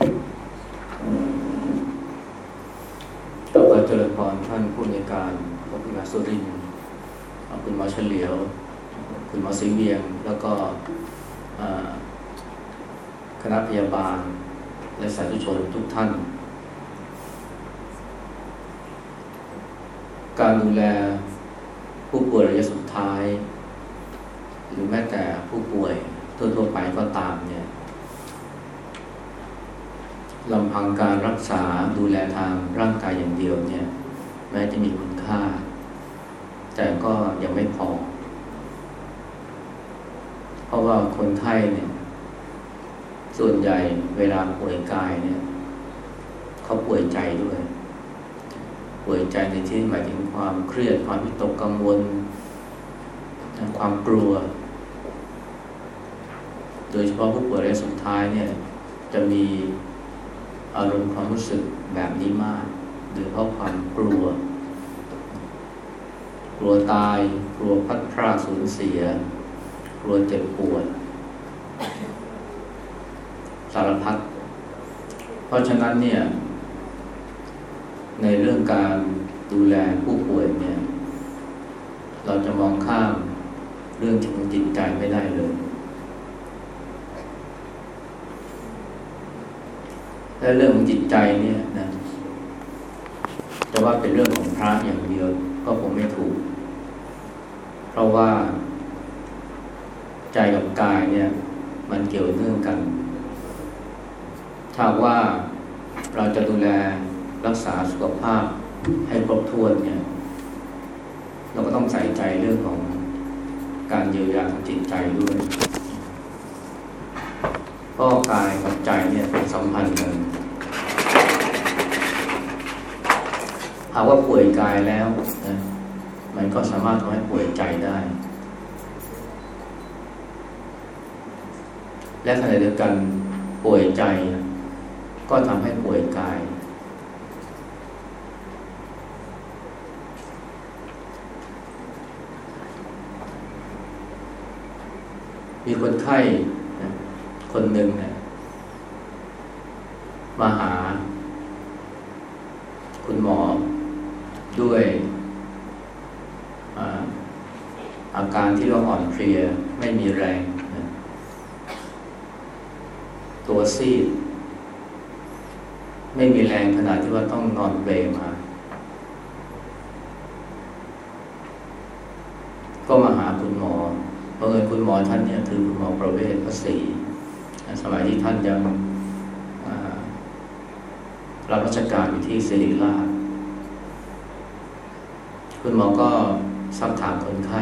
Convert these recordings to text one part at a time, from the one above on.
ต่อไปเจริญพรท่านผู้ในการพระพิมาสุรินคุณหมอเฉลียว คุณหมอสิงเวียง แล้วก็คณะพยาบาล และสาธุชนทุกท่าน การดูแลผู้ป่วยระยะสุดท้าย หรือแม้แต่ผู้ป่วยทั่วๆไปก็ตามเนี่ย ลำพังการรักษาดูแลทางร่างกายอย่างเดียวเนี่ย แม้จะมีคุณค่า แต่ก็ยังไม่พอ เพราะว่าคนไข้เนี่ย ส่วนใหญ่เวลาป่วยกายเนี่ย เขาป่วยใจด้วย ป่วยใจในที่หมายถึงความเครียดความวิตกกังวล ความกลัว โดยเฉพาะผู้ป่วยระยะสุดท้ายเนี่ย จะมี อารมณ์ความรู้สึกแบบนี้มากโดยเพราะความกลัว กลัวตาย กลัวพัดพราสูญเสีย กลัวเจ็บปวด สารพัด เพราะฉะนั้นเนี่ย ในเรื่องการดูแลผู้ป่วยเนี่ย เราจะมองข้ามเรื่องของจิตใจไม่ได้เลย และเรื่องของจิตใจเนี่ยนะจะว่าเป็นเรื่องของพระอย่างเดียว ก็คงไม่ถูก เพราะว่า ใจกับกายเนี่ย มันเกี่ยวเนื่องกัน ถ้าว่าเราจะดูแลรักษาสุขภาพให้ครบถ้วนเนี่ย เราก็ต้องใส่ใจเรื่องของการเยียวยาทางจิตใจด้วย ก็กายกับใจเนี่ยเป็นสัมพันธ์กันหากว่าป่วยกายแล้วนะมันก็สามารถทำให้ป่วยใจได้ และขณะเดียวกันป่วยใจ ก็ทำให้ป่วยกาย มีคนไข้ คนหนึ่งเนะมาหา คุณหมอด้วยอาการที่เราอ่อนเพลียไม่มีแรงนะตัวซีด ไม่มีแรงขนาดที่ว่าต้องนอนเปลมา ก็มาหาคุณหมอเพราะเอิญคุณหมอท่านเนี่ยคือคุณหมอประเวศพระศรี สมัยที่ท่านยังรับราชการอยู่ที่ศิริราชคุณหมอก็ซักถามคนไข้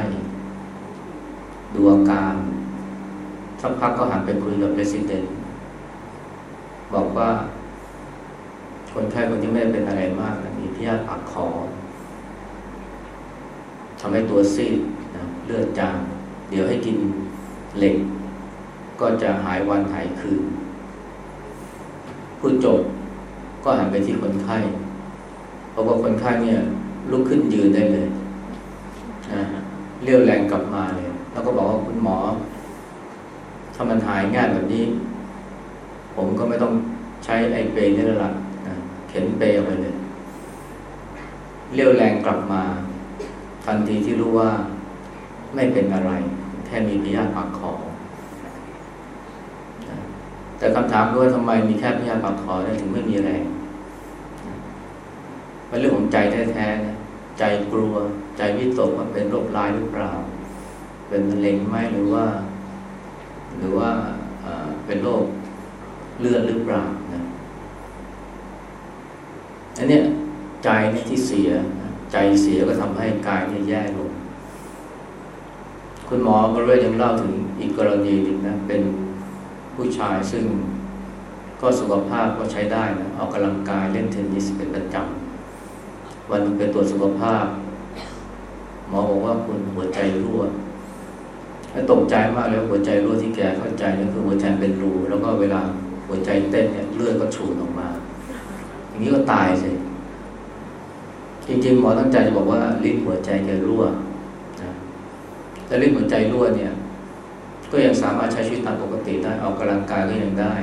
ดูอาการสักพักก็หันไปคุยกับเรสิเดนบอกว่า คนไข้คนที่ไม่ได้เป็นอะไรมากนะมีพิษปากคอทำให้ตัวซีดนะเลือดจาง เดี๋ยวให้กินเหล็ก ก็จะหายวันหายคืนพูดจบก็หันไปที่คนไข้เพราะว่าคนไข้เนี่ยลุกขึ้นยืนได้เลยนะเรียวแรงกลับมาเลย แล้วก็บอกว่าคุณหมอถ้ามันหายง่ายแบบนี้ ผมก็ไม่ต้องใช้ไอเปย์นี่แล้วล่ะเข็นเปย์ไปเลย เรียวแรงกลับมา ทันทีที่รู้ว่าไม่เป็นอะไร แค่มีพิษปากคอแต่คำถามคือว่าทำไมมีแค่พิษปากคอได้ถึงไม่มีแรงเป็นเรื่องของใจแท้ๆนะใจกลัว ใจวิตกว่าเป็นโรคร้ายหรือเปล่า เป็นมะเร็งไหมหรือว่า หรือว่าเป็นโรคเลือดหรือเปล่านะอันนี้ใจนี่ที่เสีย ใจเสียก็ทำให้กายนี่แย่ลง คุณหมอบริเวณยังเล่าถึงอีกกรณีหนึ่งนะ เป็นผู้ชายซึ่ง ก็สุขภาพก็ใช้ได้นะออกกำลังกายเล่นเทนนิสเป็นประจำวันไปตรวจสุขภาพ หมอบอกว่าคุณหัวใจรั่วแล้วตกใจมากแล้วหัวใจรั่วที่แกเข้าใจนั่นคือหัวใจเป็นรูแล้วก็เวลาหัวใจเต้นเนี่ยเลือดก็ฉูดออกมา อย่างนี้ก็ตายสิจริงๆหมอตั้งใจจะบอกว่าลิ้นหัวใจแกรั่วนะแต่ลิ้นหัวใจรั่วเนี่ย ก็ยังสามารถใช้ชีวิตตามปกติได้ออกกำลังกายก็ยังได้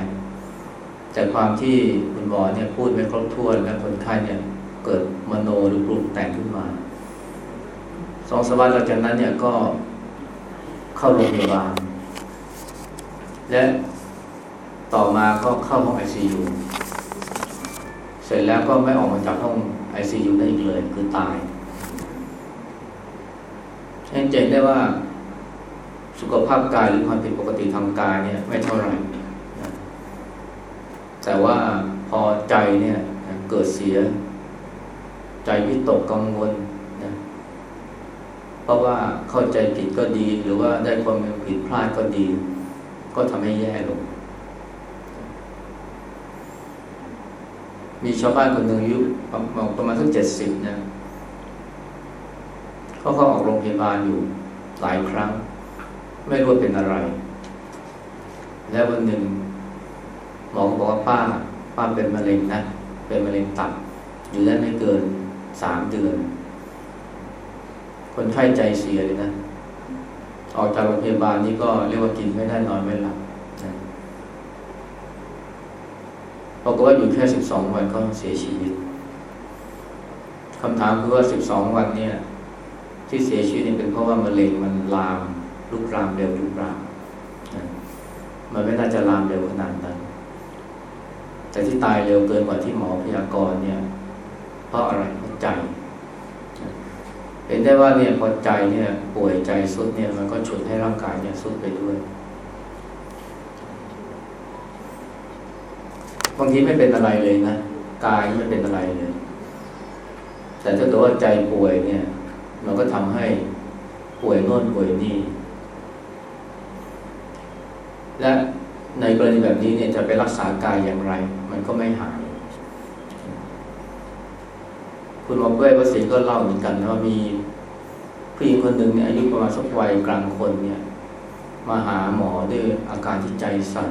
แต่ความที่คุณหมอเนี่ยพูดไม่ครบถ้วนและคนไข้เนี่ยเกิดมโนหรือปรุงแต่งขึ้นมาสองสัปดาห์หลังจากนั้นเนี่ยก็เข้าโรงพยาบาล และต่อมาก็เข้าห้องไอซียูเสร็จแล้วก็ไม่ออกมาจากห้องไอซียูได้อีกเลยคือตายเห็นเจนได้ว่าสุขภาพกายหรือความผิดปกติทางกายเนี่ยไม่เท่าไหร่ แต่ว่าพอใจเนี่ยเกิดเสีย ใจวิตกกังวลนะเพราะว่าเข้าใจผิดก็ดี หรือว่าได้ความผิดพลาดก็ดี ก็ทำให้แย่ลง มีชาวบ้านคนหนึ่งอายุประมาณสักเจ็ดสิบนะเขาเข้าออกโรงพยาบาลอยู่หลายครั้ง ไม่รู้เป็นอะไร แล้ววันหนึ่ง มอก็บอกว่าป้า ป้าเป็นมะเร็งนะ เป็นมะเร็งตับอยู่ได้ไม่เกินสามเดือน คนไข้ใจเสียเลยนะออกจากโรงพยาบาลนี่ก็เรียกว่ากินไม่ได้นอนไม่หลับบอกว่าอยู่แค่สิบสองวันก็เสียชีวิตคำถามคือว่าสิบสองวันเนี่ย ที่เสียชีวิตนี่เป็นเพราะว่ามะเร็งมันลามลุกรามเร็วลุกราม มันไม่น่าจะลามเร็วขนาดนั้น แต่ที่ตายเร็วเกินกว่าที่หมอพยากรณ์เนี่ย เพราะอะไรเพราะใจ เห็นได้ว่าเนี่ยพอใจเนี่ยป่วยใจสุดเนี่ยมันก็ฉุดให้ร่างกายเนี่ยสุดไปด้วย บางทีไม่เป็นอะไรเลยนะกายไม่เป็นอะไรเลย แต่ถ้าเกิดว่าใจป่วยเนี่ย มันก็ทำให้ป่วยโน่นป่วยนี่และ ในกรณีแบบนี้เนี่ยจะไปรักษากายอย่างไร มันก็ไม่หาย คุณหมอเป้ยประสิทธิ์ก็เล่าเหมือนกันนะว่ามีผู้หญิงคนหนึ่งเนี่ยอายุประมาณสักวัยกลางคนเนี่ย มาหาหมอด้วยอาการที่ใจสั่น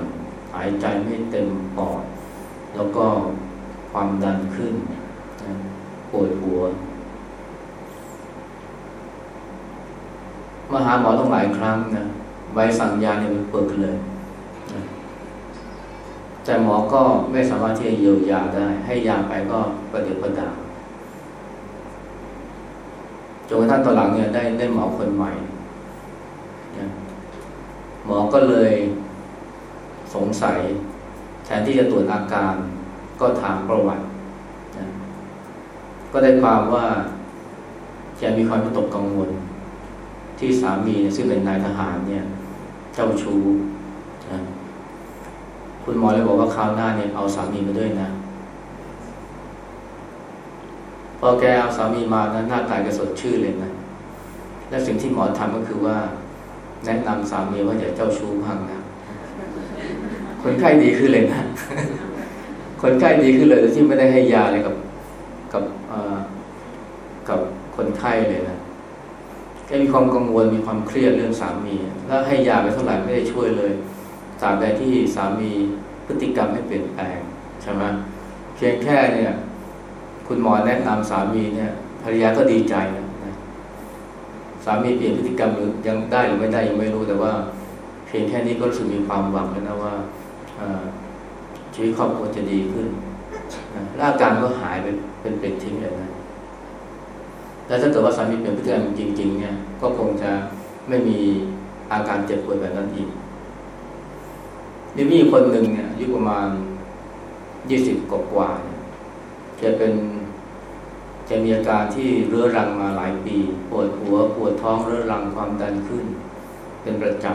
หายใจไม่เต็มปอด แล้วก็ความดันขึ้นปวดหัว มาหาหมอต้องหลายครั้งนะใบสั่งยาเนี่ยมันเปิดเลย แต่หมอก็ไม่สามารถที่จะเยียวยาได้ ให้ยาไปก็ประเดี๋ยวประดาจนกระทั่งตอนหลังเนี่ยได้ได้หมอคนใหม่ หมอก็เลยสงสัย แทนที่จะตรวจอาการ ก็ถามประวัติ ก็ได้ความว่าแกมีความวิตกกังวล ที่สามีซึ่งเป็นนายทหารเนี่ย เจ้าชู้นะ คุณหมอเลยบอกว่าคราวหน้าเนี่ยเอาสามีมาด้วยนะพอแกเอาสามีมานะหน้าตายก็สดชื่นเลยนะ และสิ่งที่หมอทำก็คือว่า แนะนำสามีว่าอย่าเจ้าชู้พังนะคนไข้ดีขึ้นเลยนะ คนไข้ดีขึ้นเลยที่ไม่ได้ให้ยาอะไรกับกับกับคนไข้เลยนะแกมีความกังวลมีความเครียดเรื่องสามี แล้วให้ยาไปเท่าไหร่ไม่ได้ช่วยเลย ตราบใดที่สามีพฤติกรรมไม่เปลี่ยนแปลงใช่ไหมเพียงแค่เนี่ย คุณหมอแนะนำสามีเนี่ยภรรยาก็ดีใจนะสามีเปลี่ยนพฤติกรรมหรือยังได้หรือไม่ได้ยังไม่รู้แต่ว่า เพียงแค่นี้ก็รู้สึกมีความหวังแล้วนะว่าชีวิตครอบครัวจะดีขึ้นร่างกายก็หายไปเป็นเป็ดทิ้งเลยนะแล้วถ้าเกิดว่าสามีเปลี่ยนพฤติกรรมจริง ๆ เนี่ย ก็คงจะไม่มีอาการเจ็บป่วยแบบนั้นอีก มีมีคนหนึ่งเนี่ยอายุประมาณยี่สิบกว่าจะเป็นจะมีอาการที่เรื้อรังมาหลายปี ปวดหัวปวดท้องเรื้อรังความดันขึ้น เป็นประจ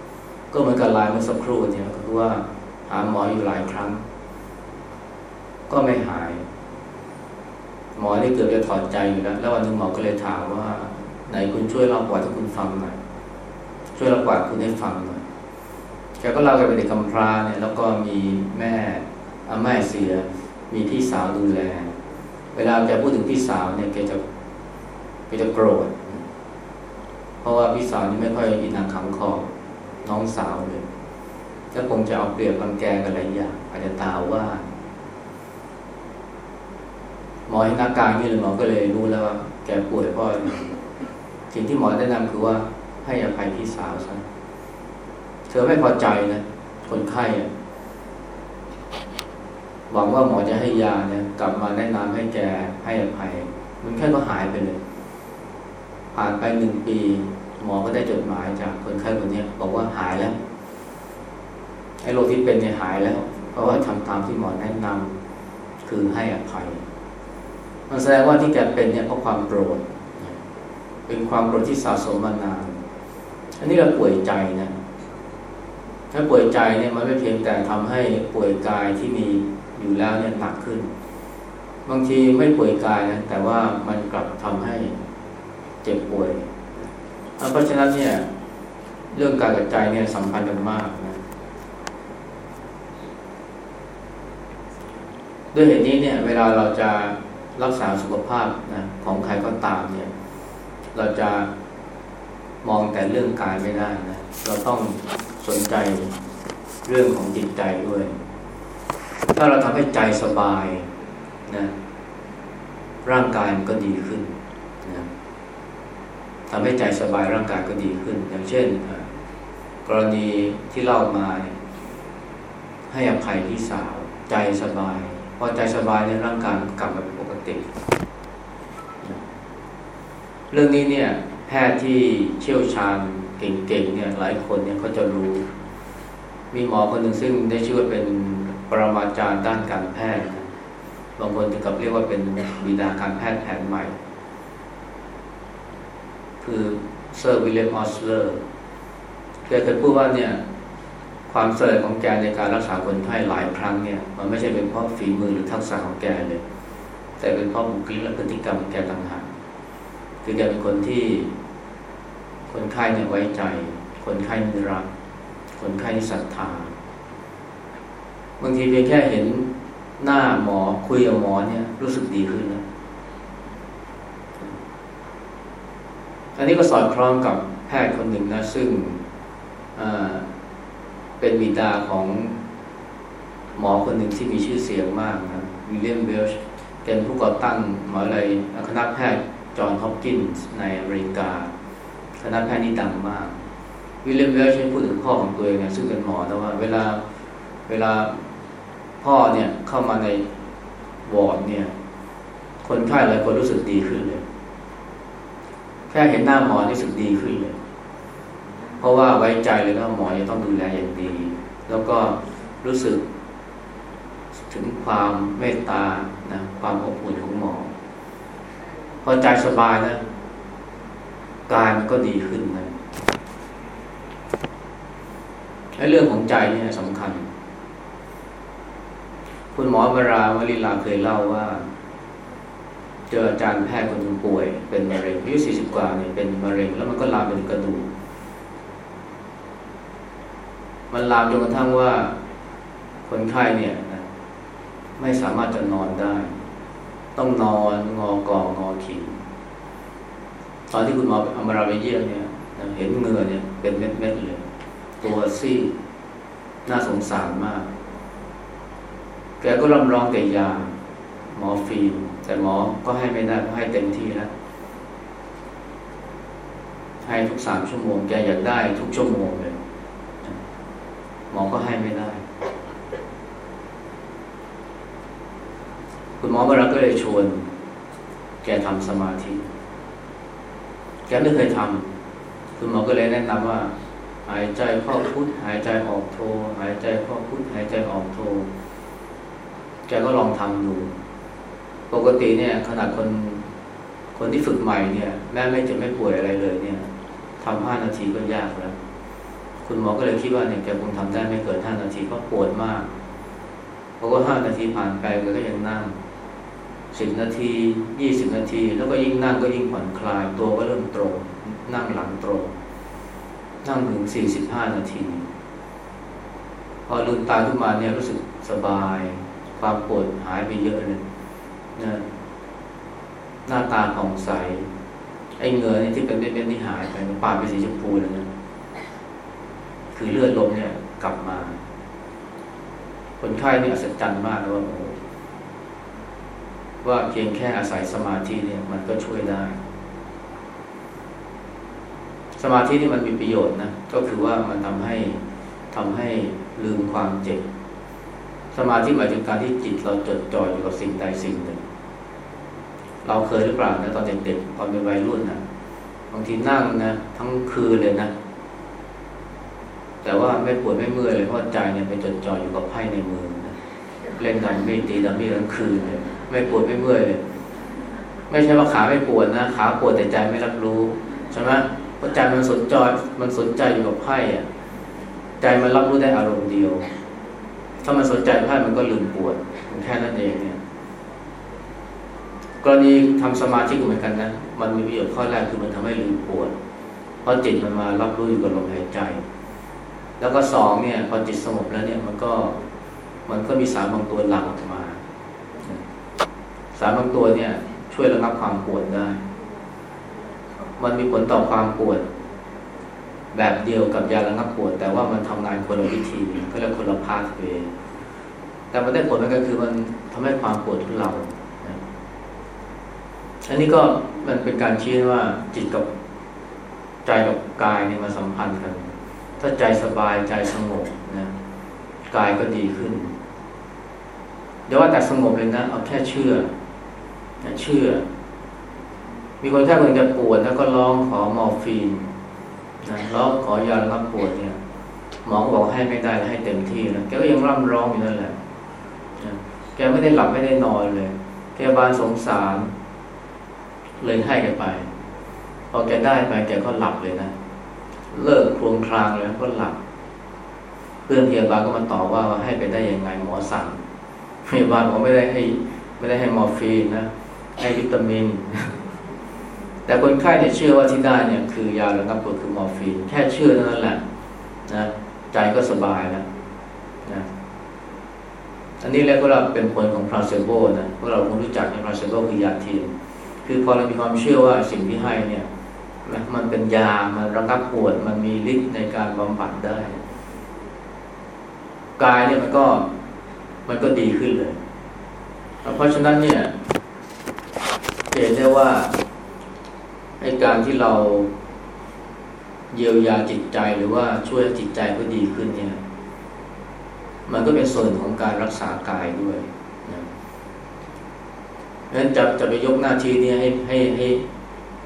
ำก็เหมือนกับลายเมื่อสักครู่เนี่ยก็คือว่าหาหมออยู่หลายครั้ง ก็ไม่หาย หมอได้เกือบจะถอดใจอยู่แล้วแล้ววันนึงหมอก็เลยถามว่า ไหนคุณช่วยเล่าประวัติให้คุณฟังหน่อยช่วยเล่าประวัติคุณให้ฟังหน่อย แกก็เล่าแกเป็นเด็กกำพร้าเนี่ยแล้วก็มีแม่อาแม่เสีย มีพี่สาวดูแล เวลาแกพูดถึงพี่สาวเนี่ยแกจะแกจะโกรธ เพราะว่าพี่สาวนี่ไม่ค่อยอินทางขังคอน้องสาวเลยก็คงจะเอาเปรียบรังแกกันหลายอย่างอาจจะตาว่าหมอเห็นอาการนี่เลยหมอก็เลยรู้แล้วว่าแกป่วยเพราะสิ่งที่หมอแนะนำคือว่าให้อภัยพี่สาวซะ เธอไม่พอใจนะ คนไข้อะหวังว่าหมอจะให้ยาเนี่ย กลับมาแนะนำให้แกให้อภัย มันแค่ก็หายไปเลย ผ่านไปหนึ่งปี หมอก็ได้จดหมายจากคนไข้คนนี้บอกว่าหายแล้วไอ้โรคที่เป็นเนี่ยหายแล้ว เพราะว่าทำตามที่หมอแนะนำคือให้อภัย มันแสดงว่าที่แกเป็นเนี่ยเพราะความโกรธเป็นความโกรธที่สะสมมานาน อันนี้เราป่วยใจนะ ถ้าป่วยใจเนี่ยมันไม่เพียงแต่ทำให้ป่วยกายที่มีอยู่แล้วเนี่ยหนักขึ้น บางทีไม่ป่วยกายนะแต่ว่ามันกลับทำให้เจ็บป่วย เพราะฉะนั้นเนี่ย เรื่องกายกับใจเนี่ยสัมพันธ์กันมากนะด้วยเหตุนี้เนี่ย เวลาเราจะรักษาสุขภาพนะของใครก็ตามเนี่ย เราจะมองแต่เรื่องกายไม่ได้นะเราต้อง สนใจเรื่องของจิตใจด้วย ถ้าเราทำให้ใจสบายนะร่างกายมันก็ดีขึ้นนะทำให้ใจสบายร่างกายก็ดีขึ้น อย่างเช่น กรณีที่เล่ามาให้อภัยพี่สาว ใจสบาย พอใจสบายในร่างกายกลับมาเป็นปกติ เรื่องนี้เนี่ย แพทย์ที่เชี่ยวชาญ เก่งๆเนี่ยหลายคนเนี่ยเขาจะรู้ มีหมอคนหนึ่งซึ่งได้ชื่อว่าเป็นปรมาจารย์ด้านการแพทย์บางคนถึงกับเรียกว่าเป็นบิดาการแพทย์แผนใหม่ คือเซอร์วิลเลียมออสเลอร์แกเคยพูดว่าเนี่ย ความสำเร็จของแกในการรักษาคนไข้หลายครั้งเนี่ย มันไม่ใช่เป็นเพราะฝีมือหรือทักษะของแกเลย แต่เป็นเพราะบุคลิกและพฤติกรรมของแกต่างหากคือแกเป็นคนที่ คนไข้เนี่ยไว้ใจ คนไข้มีรัก คนไข้ที่ศรัทธา บางทีเพียงแค่เห็นหน้าหมอคุยกับหมอเนี่ย รู้สึกดีขึ้นแล้วอันนี้ก็สอดคล้องกับแพทย์คนหนึ่งนะ ซึ่งเป็นบิดาของหมอคนหนึ่งที่มีชื่อเสียงมากนะวิลเลียมเวลช์เป็นผู้ก่อตั้งหมออะไรคณะแพทย์จอห์นฮอปกินส์ในอเมริกา คณะแพทย์นี่ดังมาก วิลเลียมเวลช์พูดถึงพ่อของตัวเองเนี่ยซึ่งเป็นหมอแต่ว่า เวลาเวลาพ่อเนี่ยเข้ามาในวอร์ดเนี่ย คนไข้หลายคนรู้สึกดีขึ้นเลย แค่เห็นหน้าหมอรู้สึกดีขึ้นเลย เพราะว่าไว้ใจเลยว่าหมอจะต้องดูแลอย่างดี แล้วก็รู้สึกถึงความเมตตานะความอบอุ่นของหมอ พอใจสบายนะ กายมันก็ดีขึ้นนะไอ้เรื่องของใจเนี่ยสำคัญ คุณหมอวราวลีลาเคยเล่าว่า เจออาจารย์แพทย์คนหนึ่งป่วย เป็นมะเร็งอายุสี่สิบกว่าเนี่ยเป็นมะเร็ง แล้วมันก็ลามเป็นกระดูกมันลามจนกระทั่งว่าคนไข้เนี่ยไม่สามารถจะนอนได้ ต้องนอนงอกองอขิง ตอนที่คุณหมอเอามาราไปเยี่ยมเนี่ยเห็นเงือเนี่ย เป็นเม็ดๆเลยตัวซีดน่าสงสารมาก แกก็รำร้องแต่ยาหมอฟีมแต่หมอก็ให้ไม่ได้เพราะให้เต็มที่แล้วให้ทุกสามชั่วโมง แกอยากได้ทุกชั่วโมงเลย หมอก็ให้ไม่ได้ คุณหมอมารักก็เลยชวน แกทำสมาธิ แกไม่เคยทำคุณหมอก็เลยแนะนำว่า หายใจเข้าพุทหายใจออกโทหายใจเข้าพุทหายใจออกโทแกก็ลองทำดู ปกติเนี่ย ขนาดคนคนที่ฝึกใหม่เนี่ย แม้ไม่จะไม่ป่วยอะไรเลยเนี่ยทำห้านาทีก็ยากแล้ว คุณหมอก็เลยคิดว่าเนี่ยแกคงทำได้ไม่เกินห้านาทีเพราะปวดมากเพราะว่าห้านาทีผ่านไปแกก็ยังนั่ง สิบนาทียี่สิบนาที แล้วก็ยิ่งนั่งก็ยิ่งผ่อนคลายตัวก็เริ่มตรง นั่งหลังตรง นั่งถึงสี่สิบห้านาที พอลืมตาขึ้นมาเนี่ยรู้สึกสบาย ความปวดหายไปเยอะเลยนะหน้าตาผ่องใส ไอ้เงือนี่ที่เป็นเม็ดๆนี่หายไปปากเป็นสีชมพูเลยนะคือเลือดลมเนี่ยกลับมา คนไข้เนี่ยอัศจรรย์มากนะว่าโอ้ ว่าเพียงแค่อาศัยสมาธิเนี่ยมันก็ช่วยได้ สมาธินี่มันมีประโยชน์นะก็คือว่ามันทำให้ทำให้ลืมความเจ็บสสมาธิหมายถึงการที่จิตเราจดจ่ออยู่กับสิ่งใดสิ่งหนึ่ง เราเคยหรือเปล่านะตอนเด็กๆตอนเป็นวัยรุ่นนะบางทีนั่งนะทั้งคืนเลยนะแต่ว่าไม่ปวดไม่เมื่อยเลยเพราะใจเนี่ยไปจดจ่ออยู่กับไพ่ในมือนะเล่นดันไม่ตีดันไม่ทั้งคืนเลย ไม่ปวดไม่เมื่อยเลยไม่ใช่ว่าขาไม่ปวดนะขาปวดแต่ใจไม่รับรู้ใช่ไหมเพราะใจมันสนใจมันสนใจอยู่กับไพ่อะใจมันรับรู้ได้อารมณ์เดียว ถ้ามันสนใจไพ่มันก็ลืมปวดแค่นั้นเองเนี่ย กรณีทำสมาธิก็เหมือนกันนะมันมีประโยชน์ข้อแรกคือมันทำให้ลืมปวดเพราะจิตมันมารับรู้อยู่กับลมหายใจ แล้วก็สองเนี่ยพอจิตสงบแล้วเนี่ยมันก็มันก็มีสารบางตัวหลั่งออกมา สารบางตัวเนี่ย ช่วยระงับความปวดได้ มันมีผลต่อความปวด แบบเดียวกับยาระงับปวด แต่ว่ามันทำงานคนละวิธีก็เรียกคนละพาสเวย์แต่มันได้ผลมันก็คือมันทำให้ความปวดทุเลาอันนี้ก็มันเป็นการชี้ว่าจิตกับใจกับกายเนี่ยมาสัมพันธ์กัน ถ้าใจสบายใจสงบนะกายก็ดีขึ้นเดี๋ยวว่าแต่สงบเลยนะ เอาแค่เชื่อ เชื่อ มีคนแค่คนจะปวดแล้วก็ร้องขอมอร์ฟีนนะร้องขอยาระงับปวดเนี่ย หมอก็บอกให้ไม่ได้ให้เต็มที่นะแกก็ยังร่ำร้องอยู่นั่นแหละนะแกไม่ได้หลับไม่ได้นอนเลยแกบานสงสาร เลยให้แกไป พอแกได้ไปแกก็หลับเลยนะเลิกครวงครางเลยก็หลับ เพื่อนพยาบาลก็มาตอบว่าให้ไปได้ยังไงหมอสั่งพยาบาลบอกไม่ได้ให้ ไม่ได้ให้มอร์ฟีนนะ ให้วิตามิน แต่คนไข้เนี่ยเชื่อว่าที่ได้เนี่ยคือยาระงับปวดคือมอร์ฟีน แค่เชื่อเท่านั้นแหละนะใจก็สบายแล้วนะอันนี้เรียกว่าเป็นผลของพลาเซโบนะพวกเราคงรู้จักในพลาเซโบคือยาเทียมคือพอเรามีความเชื่อว่าสิ่งที่ให้เนี่ยมันเป็นยา มันระงับปวด มันมีฤทธิ์ในการบำบัดได้ กายเนี่ยมันก็มันก็ดีขึ้นเลย เพราะฉะนั้นเนี่ย เห็นได้ว่าในการที่เราเยียวยาจิตใจหรือว่าช่วยจิตใจก็ดีขึ้นเนี่ย มันก็เป็นส่วนของการรักษากายด้วยเพราะฉะนั้นจะจะไปยกหน้าที่นี้ให้ให้ให้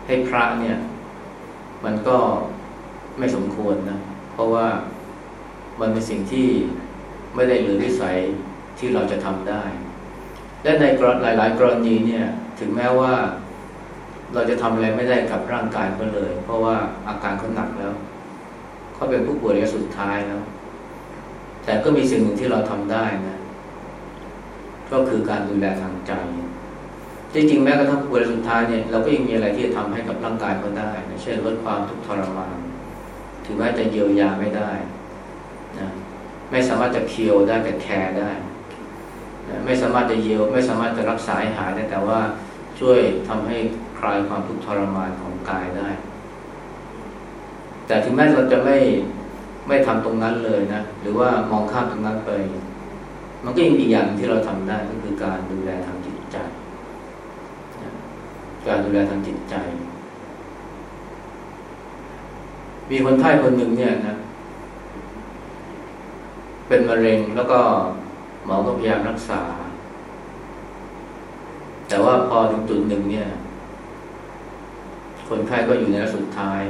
ให้พระเนี่ย มันก็ไม่สมควรนะ เพราะว่ามันเป็นสิ่งที่ไม่ได้เหลือวิสัยที่เราจะทำได้ และในหลาย ๆ กรณีเนี่ย ถึงแม้ว่าเราจะทำอะไรไม่ได้กับร่างกายเขาเลย เพราะว่าอาการเขาหนักแล้วเขาเป็นผู้ป่วยระยะสุดท้ายแล้ว แต่ก็มีสิ่งหนึ่งที่เราทำได้นะ ก็คือการดูแลทางใจจริงๆแม้กระทั่งผู้ป่วยสุดท้ายเนี่ยเราก็ยังมีอะไรที่จะทำให้กับร่างกายเขาได้นะเช่นลดความทุกข์ทรมานถึงแม้จะเยียวยาไม่ได้นะไม่สามารถจะเคียวได้แต่แคร์ได้ ไม่สามารถจะเยียวไม่สามารถจะรักษาให้หายได้แต่ว่าช่วยทำให้คลายความทุกข์ทรมานของกายได้ แต่ถึงแม้เราจะไม่ไม่ทำตรงนั้นเลยนะหรือว่ามองข้ามตรงนั้นไป มันก็ยังมีอย่างที่เราทำได้ก็คือการดูแลทางจิตใจ การดูแลทางจิตใจ มีคนไข้คนหนึ่งเนี่ยนะ เป็นมะเร็งแล้วก็ หมอก็พยายามรักษา แต่ว่าพอถึงจุดหนึ่งเนี่ย คนไข้ก็อยู่ในระสุดท้าย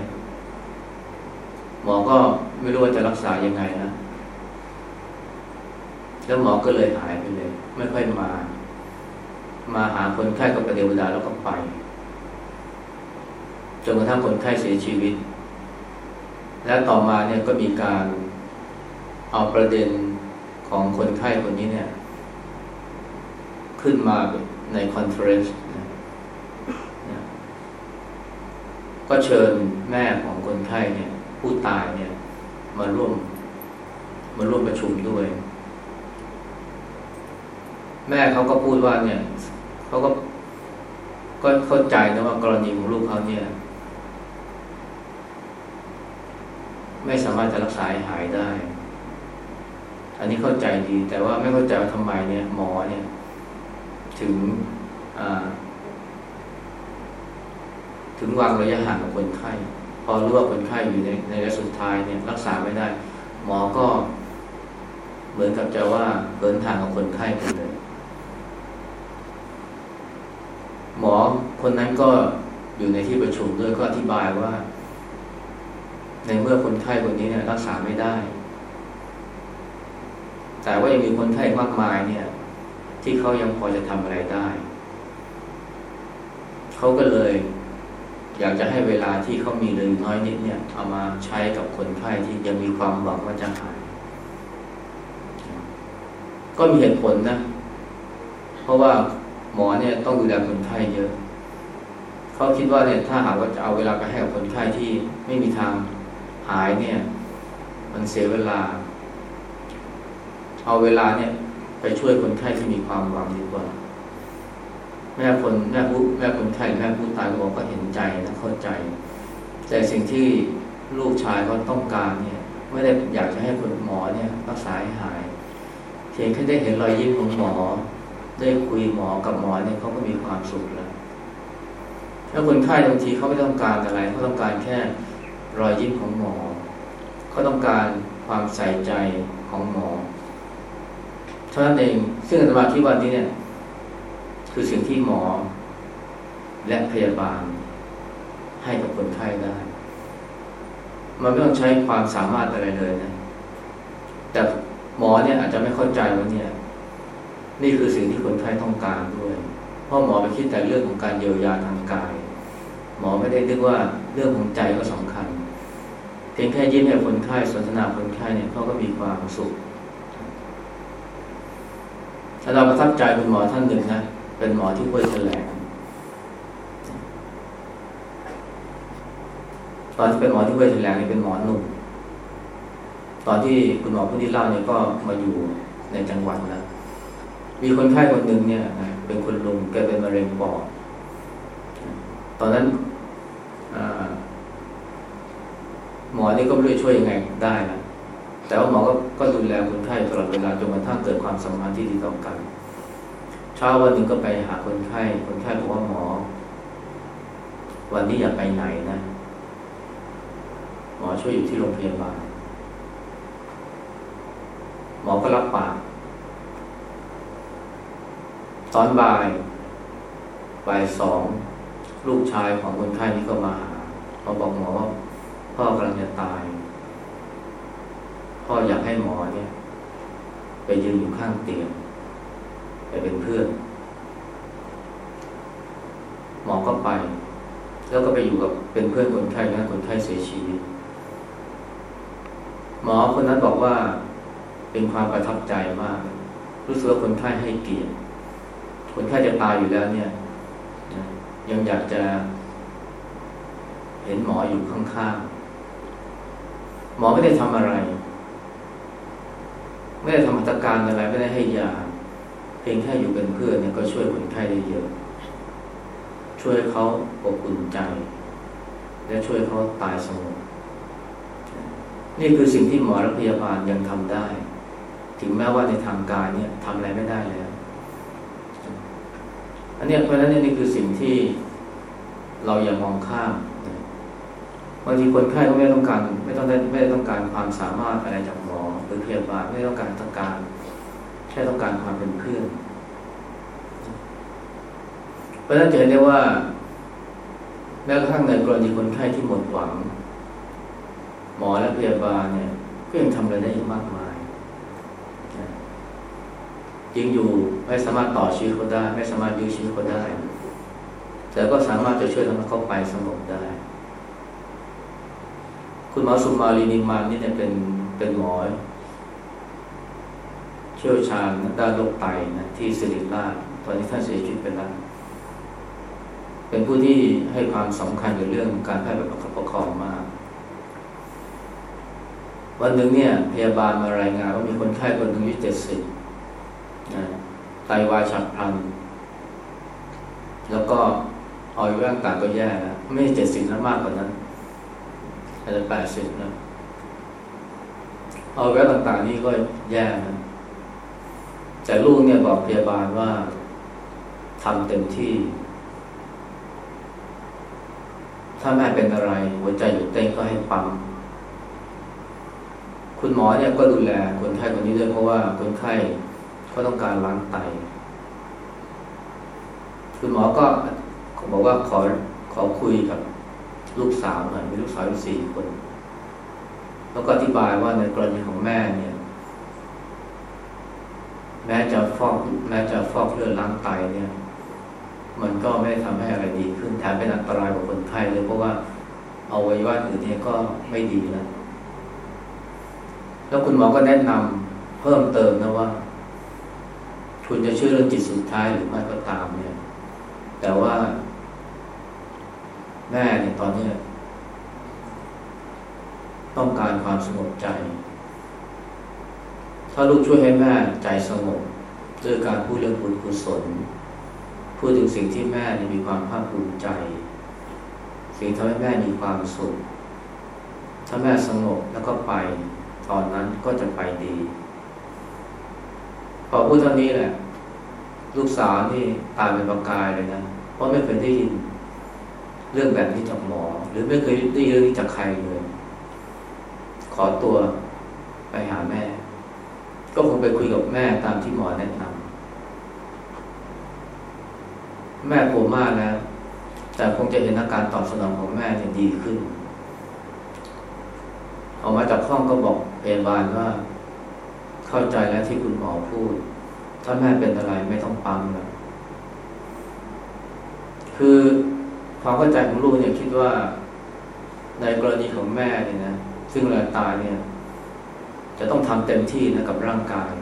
หมอก็ไม่รู้ว่าจะรักษายังไงนะแล้วหมอก็เลยหายไปเลย ไม่ค่อยมา มาหาคนไข้ก็ประเดี๋ยวเดาแล้วก็ไปจนกระทั่งคนไข้เสียชีวิต และต่อมาเนี่ยก็มีการเอาประเด็น ของคนไข้คนนี้เนี่ย ขึ้นมาใน conference ก็เชิญแม่ของคนไข้เนี่ย ผู้ตายเนี่ย มาร่วม มาร่วมประชุมด้วย แม่เขาก็พูดว่าเนี่ยเขาก็ก็เข้าใจนะว่ากรณีของลูกเขาเนี่ย ไม่สามารถจะรักษาหายได้ อันนี้เข้าใจดีแต่ว่าไม่เข้าใจว่าทำไมเนี่ยหมอเนี่ย ถึงถึงวางระยะห่างกับคนไข้ พอรู้ว่าคนไข้อยู่ในในระยะสุดท้ายเนี่ย รักษาไม่ได้ หมอก็ เหมือนกับจะว่าเกินทางกับคนไข้ไปเลย หมอคนนั้นก็อยู่ในที่ประชุมด้วยก็อธิบายว่า ในเมื่อคนไข้คนนี้เนี่ย รักษาไม่ได้ แต่ว่ายังมีคนไข้มากมายเนี่ย ที่เขายังพอจะทำอะไรได้เขาก็เลย อยากจะให้เวลาที่เขามีเหลือน้อยนิดเนี่ย เอามาใช้กับคนไข้ที่ยังมีความหวังว่าจะหาย ก็มีเหตุผลนะ เพราะว่าหมอเนี่ยต้องดูแลคนไข้เยอะเขาคิดว่าเนี่ยถ้าหากว่าจะเอาเวลาไปให้กับคนไข้ที่ไม่มีทางหายเนี่ย มันเสียเวลา เอาเวลาเนี่ย ไปช่วยคนไข้ที่มีความหวังดีกว่า แม่คนแม่ผู้แม่คนไข้แม่ผู้ตายก็บอกก็เห็นใจนะเข้าใจ แต่สิ่งที่ลูกชายเขาต้องการเนี่ย ไม่ได้อยากจะให้คนหมอเนี่ยรักษาให้หายเพียงแค่ได้เห็นรอยยิ้มของหมอ ได้คุยหมอกับหมอเนี่ยเขาก็มีความสุขแล้วแล้วคนไข้บางทีเขาไม่ต้องการอะไรเขาต้องการแค่รอยยิ้มของหมอเขาต้องการความใส่ใจของหมอ เท่านั้นเอง ซึ่งอาตมาคิดว่านี้เนี่ย คือสิ่งที่หมอ และพยาบาล ให้กับคนไข้ได้ มันไม่ต้องใช้ความสามารถอะไรเลยนะ แต่หมอเนี่ยอาจจะไม่เข้าใจว่าเนี่ย นี่คือสิ่งที่คนไข้ต้องการด้วย เพราะหมอไปคิดแต่เรื่องของการเยียวยาทางกาย หมอไม่ได้นึกว่าเรื่องของใจก็สำคัญเพียงแค่ยิ้มให้คนไข้สนทนาคนไข้เนี่ยเขาก็มีความสุข ถ้าเราประทับใจคุณหมอท่านหนึ่งนะ เป็นหมอที่ห้วยแถลงตอนที่เป็นหมอที่ห้วยแถลงนี่เป็นหมอหนุ่ม ตอนที่คุณหมอผู้ที่เล่าเนี่ยก็มาอยู่ในจังหวัดแล้วมีคนไข้คนหนึ่งเนี่ยเป็นคนลุงแกเป็นมะเร็งปอด ตอนนั้นหมอนี่ก็ไม่รู้ช่วยยังไงได้นะ แต่ว่าหมอก็ก็ดูแลคนไข้ตลอดเวลาจนกระทั่งเกิดความสัมพันธ์ที่ดีต่อกัน เช้าวันหนึ่งก็ไปหาคนไข้ คนไข้บอกว่าหมอ วันนี้อย่าไปไหนนะ หมอช่วยอยู่ที่โรงพยาบาล หมอก็รับปากตอนบ่ายบ่ายสองลูกชายของคนไข้นี่ก็มาหามาบอกหมอว่าพ่อกำลังจะตาย พ่ออยากให้หมอเนี่ย ไปยืนอยู่ข้างเตียงไปเป็นเพื่อนหมอก็ไป แล้วก็ไปอยู่กับเป็นเพื่อนคนไข้นะคนไข้เสียชีวิตหมอคนนั้นบอกว่าเป็นความประทับใจมาก รู้สึกว่าคนไข้ให้เกียรติคนไข้จะตายอยู่แล้วเนี่ย ยังอยากจะ เห็นหมออยู่ข้างๆหมอไม่ได้ทำอะไร ไม่ได้ทำมาตรการอะไรไม่ได้ให้ยา เพียงแค่อยู่เป็นเพื่อนเนี่ยก็ช่วยคนไข้ได้เยอะ ช่วยเขาอบอุ่นใจ และช่วยเขาตายสงบนี่คือสิ่งที่หมอและพยาบาลยังทำได้ ถึงแม้ว่าในทางการเนี่ยทำอะไรไม่ได้แล้ว อันนี้เพราะฉะนั้นนี่คือสิ่งที่เราอย่ามองข้ามบางทีคนไข้ก็ไม่ต้องการ ไม่ต้องได้ไม่ได้ต้องการความสามารถอะไรจาก หมอหรือพยาบาลไม่ต้องการต้องการ แค่ต้องการความเป็นเพื่อนเพราะฉะนั้นจะเห็นได้ว่าแม้กระทั่งในกรณีคนไข้ที่หมดหวัง หมอและพยาบาลเนี่ยก็ยังทำอะไรได้อีกมากมายยิงอยู่ไม่สามารถต่อชีวิตเขาได้ ไม่สามารถยื้อชีวิตเขาได้ แต่ก็สามารถจะช่วยทำให้เขาไปสงบได้ คุณหมอสุมาลีนิมานนี่เนี่ยเป็นเป็นหมอ ชี่ยวชาญด้านโรคไตนะที่สิริราชตอนนี้ท่านเสียชีวิตไปแล้วเป็นผู้ที่ให้ความสำคัญกับเรื่องการแพทย์แบบประคองมากวันหนึ่งเนี่ยพยาบาลมารายงานว่ามีคนไข้คนหนึ่งอายุเจ็ดสิบไตวายฉับพลัน แล้วก็ออยร่างต่างก็แย่แล้วไม่ใช่เจ็ดสิบนะมากกว่านั้นอาจจะแปดสิบนะออยร่างต่างๆนี่ก็แย่นะ แต่ลูกเนี่ยบอกพยาบาลว่าทำเต็มที่ ถ้าแม่เป็นอะไร หัวใจหยุดเต้นก็ให้ปั๊มคุณหมอเนี่ยก็ดูแลคนไข้คนนี้ด้วยเพราะว่าคนไข้ก็ต้องการล้างไต คุณหมอก็ขาบอกว่าขอขอคุยกับลูกสาวหน่อยมีลูกสาวอยู่สี่คน แล้วก็อธิบายว่าในกรณีของแม่เนี่ย แม้จะฟอกแม้จะฟอกเลือดล้างไตเนี่ย มันก็ไม่ทำให้อะไรดีขึ้นแถมเป็นอันตรายกับคนไข้เลยเพราะว่าเอาไว้ว่าอื่นเนี่ยก็ไม่ดีแล้วแล้วคุณหมอก็แนะนำเพิ่มเติมนะว่า คุณจะเชื่อเรื่องจิตสุดท้ายหรือไม่ก็ตามเนี่ย แต่ว่า แม่เนี่ยตอนนี้ต้องการความสงบใจ ถ้าลูกช่วยให้แม่ใจสงบด้วยการพูดเรื่องบุญกุศล พูดถึงสิ่งที่แม่มีความภาคภูมิใจ สิ่งทำให้แม่มีความสุข ถ้าแม่สงบแล้วก็ไปตอนนั้นก็จะไปดี พอพูดเท่านี้แหละ ลูกสาวนี่ตายเป็นประกายเลยนะ เพราะไม่เคยได้ยินเรื่องแบบนี้จากหมอ หรือไม่เคยได้ยินเรื่องนี้จากใครเลย ขอตัวไปหาแม่ ก็คงไปคุยกับแม่ตามที่หมอแนะนำแม่โคม่าแล้ว แต่คงจะเห็นอาการตอบสนองของแม่เนี่ยดีขึ้น ออกมาจากห้องก็บอกพยาบาลว่า เข้าใจแล้วที่คุณหมอพูด ถ้าแม่เป็นอะไรไม่ต้องปั๊มแล้วคือความเข้าใจของลูกเนี่ยคิดว่าในกรณีของแม่เนี่ยนะ ซึ่งเวลาตายเนี่ย จะต้องทำเต็มที่นะกับร่างกาย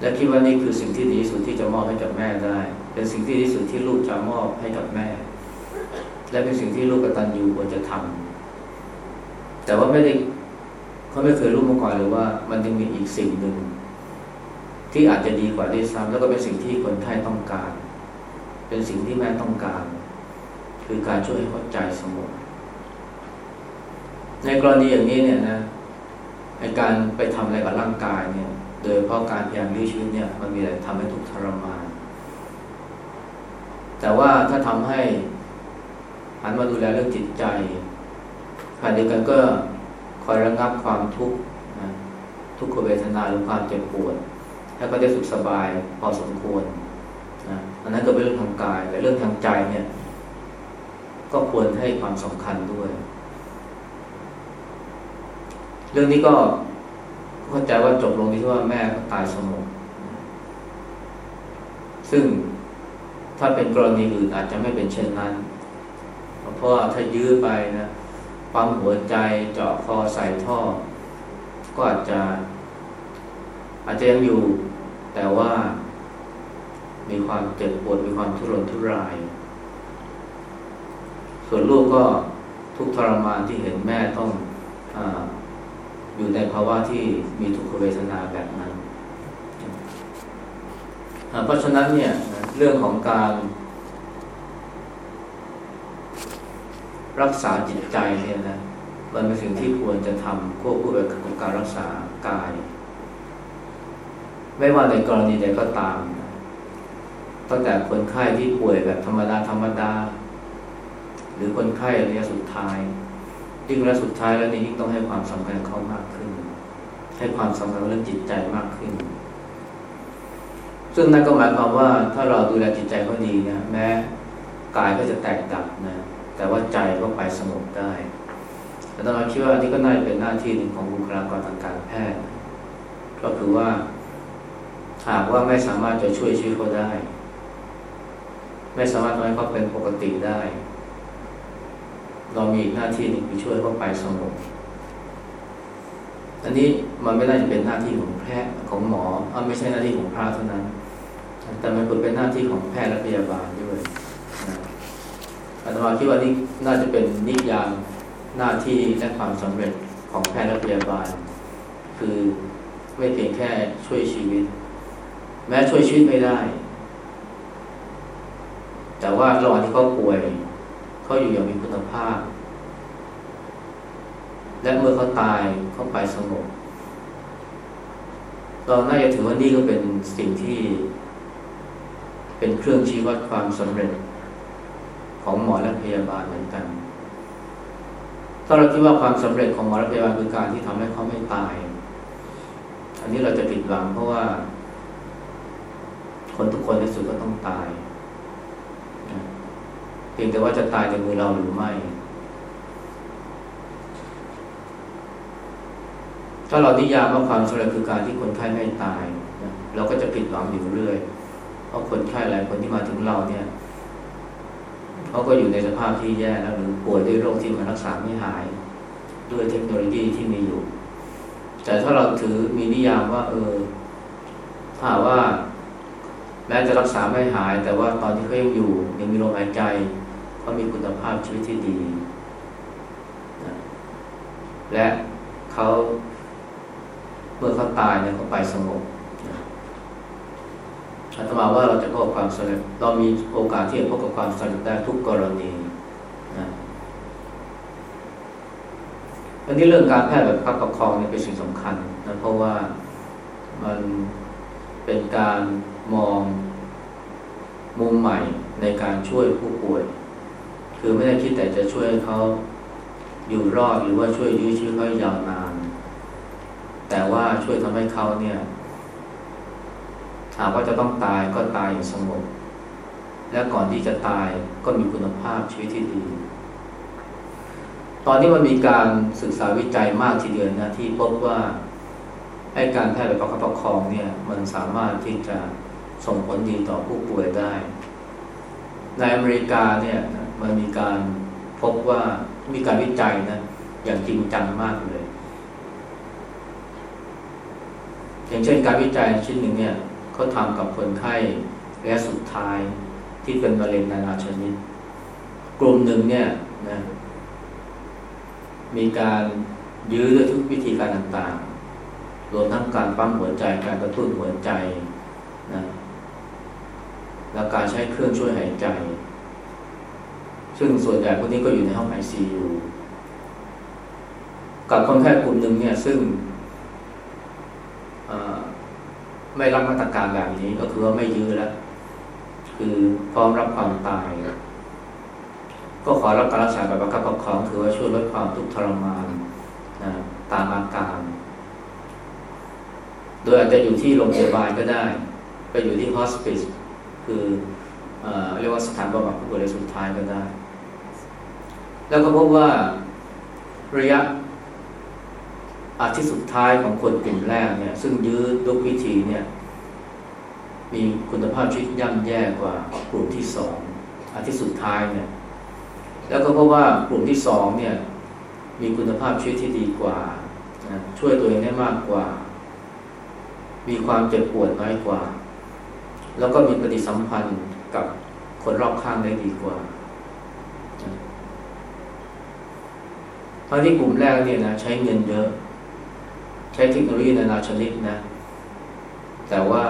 และคิดว่านี่คือสิ่งที่ดีที่สุดที่จะมอบให้กับแม่ได้ เป็นสิ่งที่ดีที่สุดที่ลูกจะมอบให้กับแม่ และเป็นสิ่งที่ลูกกตัญญูควรจะทำแต่ว่าไม่ได้เขาไม่เคยรู้มาก่อนเลยว่า มันยังมีอีกสิ่งหนึ่งที่อาจจะดีกว่าด้วยซ้ำแล้วก็เป็นสิ่งที่คนไข้ต้องการ เป็นสิ่งที่แม่ต้องการ คือการช่วยให้เขาใจสงบในกรณีอย่างนี้เนี่ยนะ ในการไปทำอะไรกับร่างกายเนี่ย โดยเพราะการพยายามยื้อชีวิตเนี่ย มันมีอะไรทำให้ทุกทรมาน แต่ว่าถ้าทำให้หันมาดูแลเรื่องจิตใจขณะเดียวกันก็คอยระงับความทุกข์ทุกขเวทนาหรือความเจ็บปวด แล้วก็ได้สุขสบายพอสมควรนะอันนั้นก็เป็นเรื่องทางกายแต่เรื่องทางใจเนี่ย ก็ควรให้ความสำคัญด้วย เรื่องนี้ก็เข้าใจว่าจบลงที่ว่าแม่ก็ตายสงบซึ่งถ้าเป็นกรณีอื่นอาจจะไม่เป็นเช่นนั้น เพราะว่าถ้ายื้อไปนะปั๊มหัวใจเจาะคอใส่ท่อ ก็อาจจะ อาจจะยังอยู่ แต่ว่ามีความเจ็บปวดมีความทุรนทุราย ส่วนลูกก็ทุกทรมานที่เห็นแม่ต้องอ อยู่ในภาวะที่มีทุกขเวทนาแบบนั้น เพราะฉะนั้นเนี่ยเรื่องของการ รักษาจิตใจเนี่ยนะมันเป็นสิ่งที่ควรจะทำควบคู่ไปกับการรักษากาย ไม่ว่าในกรณีใดก็ตามตั้งแต่คนไข้ที่ป่วยแบบธรรมดาธรรมดา หรือคนไข้ระยะสุดท้าย ยิ่งระยะสุดท้ายแล้วนี่ยิ่งต้องให้ความสำคัญเขามากขึ้น ให้ความสำคัญเรื่องจิตใจมากขึ้น ซึ่งนั่นก็หมายความว่าถ้าเราดูแลจิตใจเขาดีนะแม้กายก็จะแตกดับนะ แต่ว่าใจก็ไปสงบได้แต่ตอนเราคิดว่านี่ก็น่าจะเป็นหน้าที่หนึ่งของบุคลากรทางการแพทย์ ก็คือว่า หากว่าไม่สามารถจะช่วยชีวิตเขาได้ ไม่สามารถทำให้เขาเป็นปกติได้ เรามีหน้าที่หนึ่งคือช่วยเขาไปสงบอันนี้มันไม่น่าจะเป็นหน้าที่ของแพทย์ของหมออไม่ใช่หน้าที่ของพระเท่านั้น แต่มันควรเป็นหน้าที่ของแพทย์และพยาบาลด้วยอาตมาคิดว่านี่น่าจะเป็นนิยามหน้าที่และความสำเร็จของแพทย์และพยาบาล คือไม่เพียงแค่ช่วยชีวิต แม้ช่วยชีวิตไม่ได้ แต่ว่าระหว่างที่เขาป่วย เขาอยู่อย่างมีคุณภาพ และเมื่อเขาตายเขาไปสงบเราน่าจะถือว่านี่ก็เป็นสิ่งที่ เป็นเครื่องชี้วัดความสำเร็จ ของหมอและพยาบาลเหมือนกัน ถ้าเราคิดว่าความสำเร็จของหมอและพยาบาลคือการที่ทำให้เขาไม่ตาย อันนี้เราจะผิดหวังเพราะว่า คนทุกคนในสุดก็ต้องตาย พียงแต่ว่าจะตายในมือเราหรือไม่ ถ้าเรานิยามว่าความสำเร็จคือการที่คนไข้ไม่ตายเราก็จะผิดหวังอยู่เรื่อย เพราะคนไข้หลายคนที่มาถึงเราเนี่ยเขาก็อยู่ในสภาพที่แย่แล้วหรือป่วยด้วยโรคที่มันรักษาไม่หาย ด้วยเทคโนโลยีที่มีอยู่ แต่ถ้าเราถือมีนิยามว่า เออถ้าว่าแม้จะรักษาไม่หาย แต่ว่าตอนที่เขายังอยู่ยังมีลมหายใจ เขามีคุณภาพชีวิตที่ดีนะและเขาเมื่อเขาตายเนี่ยเขาไปสงบอาตมาว่าเราจะพบความสำเร็จเรามีโอกาสที่จะพบกับความสำเร็จได้ทุกกรณีนะอันนี้เรื่องการแพทย์แบบพักประคองเนี่ยเป็นสิ่งสำคัญนะเพราะว่ามันเป็นการมองมุมใหม่ในการช่วยผู้ป่วย คือไม่ได้คิดแต่จะช่วยเขาอยู่รอดหรือว่าช่วยยื้อชีวิตเขายาวนาน แต่ว่าช่วยทำให้เขาเนี่ยหากว่าจะต้องตายก็ตายอย่างสงบและก่อนที่จะตายก็มีคุณภาพชีวิตที่ดี ตอนนี้มันมีการศึกษาวิจัยมากทีเดียวนะที่พบว่าให้การแพทย์แบบประคับประคองเนี่ย มันสามารถที่จะส่งผลดีต่อผู้ป่วยได้ ในอเมริกาเนี่ย มันมีการพบว่ามีการวิจัยนะ อย่างจริงจังมากเลย อย่างเช่นการวิจัยชิ้นหนึ่งเนี่ยเขาทำกับคนไข้ระยะสุดท้ายที่เป็นมะเร็งนานาชนิด กลุ่มหนึ่งเนี่ยนะมีการยื้อด้วยทุกวิธีการต่างๆ รวมทั้งการปั๊มหัวใจ การกระตุ้นหัวใจนะและการใช้เครื่องช่วยหายใจ ซึ่งส่วนใหญ่พวกนี้ก็อยู่ในห้องไอซียูกับคนไข้กลุ่มหนึ่งเนี่ยซึ่งไม่รับมาตรการแบบนี้ก็คือว่าไม่ยื้อแล้ว คือพร้อมรับความตาย ก็ขอรับการรักษาแบบประคับประคองคือว่าช่วยลดความทุกข์ทรมานนะตามอาการ โดยอาจจะอยู่ที่โรงพยาบาลก็ได้ ไปอยู่ที่ hospice คือเอเรียกว่าสถานบำบัดผู้ป่วยสุดท้ายก็ได้ แล้วก็พบว่าระยะอาทิตย์สุดท้ายของคนกลุ่มแรกเนี่ย ซึ่งยื้อด้วยวิธีเนี่ย มีคุณภาพชีวิตย่ำแย่กว่ากลุ่มที่สองอาทิตย์สุดท้ายเนี่ย แล้วก็เพราะว่ากลุ่มที่สองเนี่ย มีคุณภาพชีวิตที่ดีกว่าช่วยตัวเองได้มากกว่า มีความเจ็บปวดน้อยกว่า แล้วก็มีปฏิสัมพันธ์กับคนรอบข้างได้ดีกว่า เพราะที่กลุ่มแรกเนี่ยนะใช้เงินเยอะ ใช้เทคโนโลยีนานาชนิดนะ แต่ว่า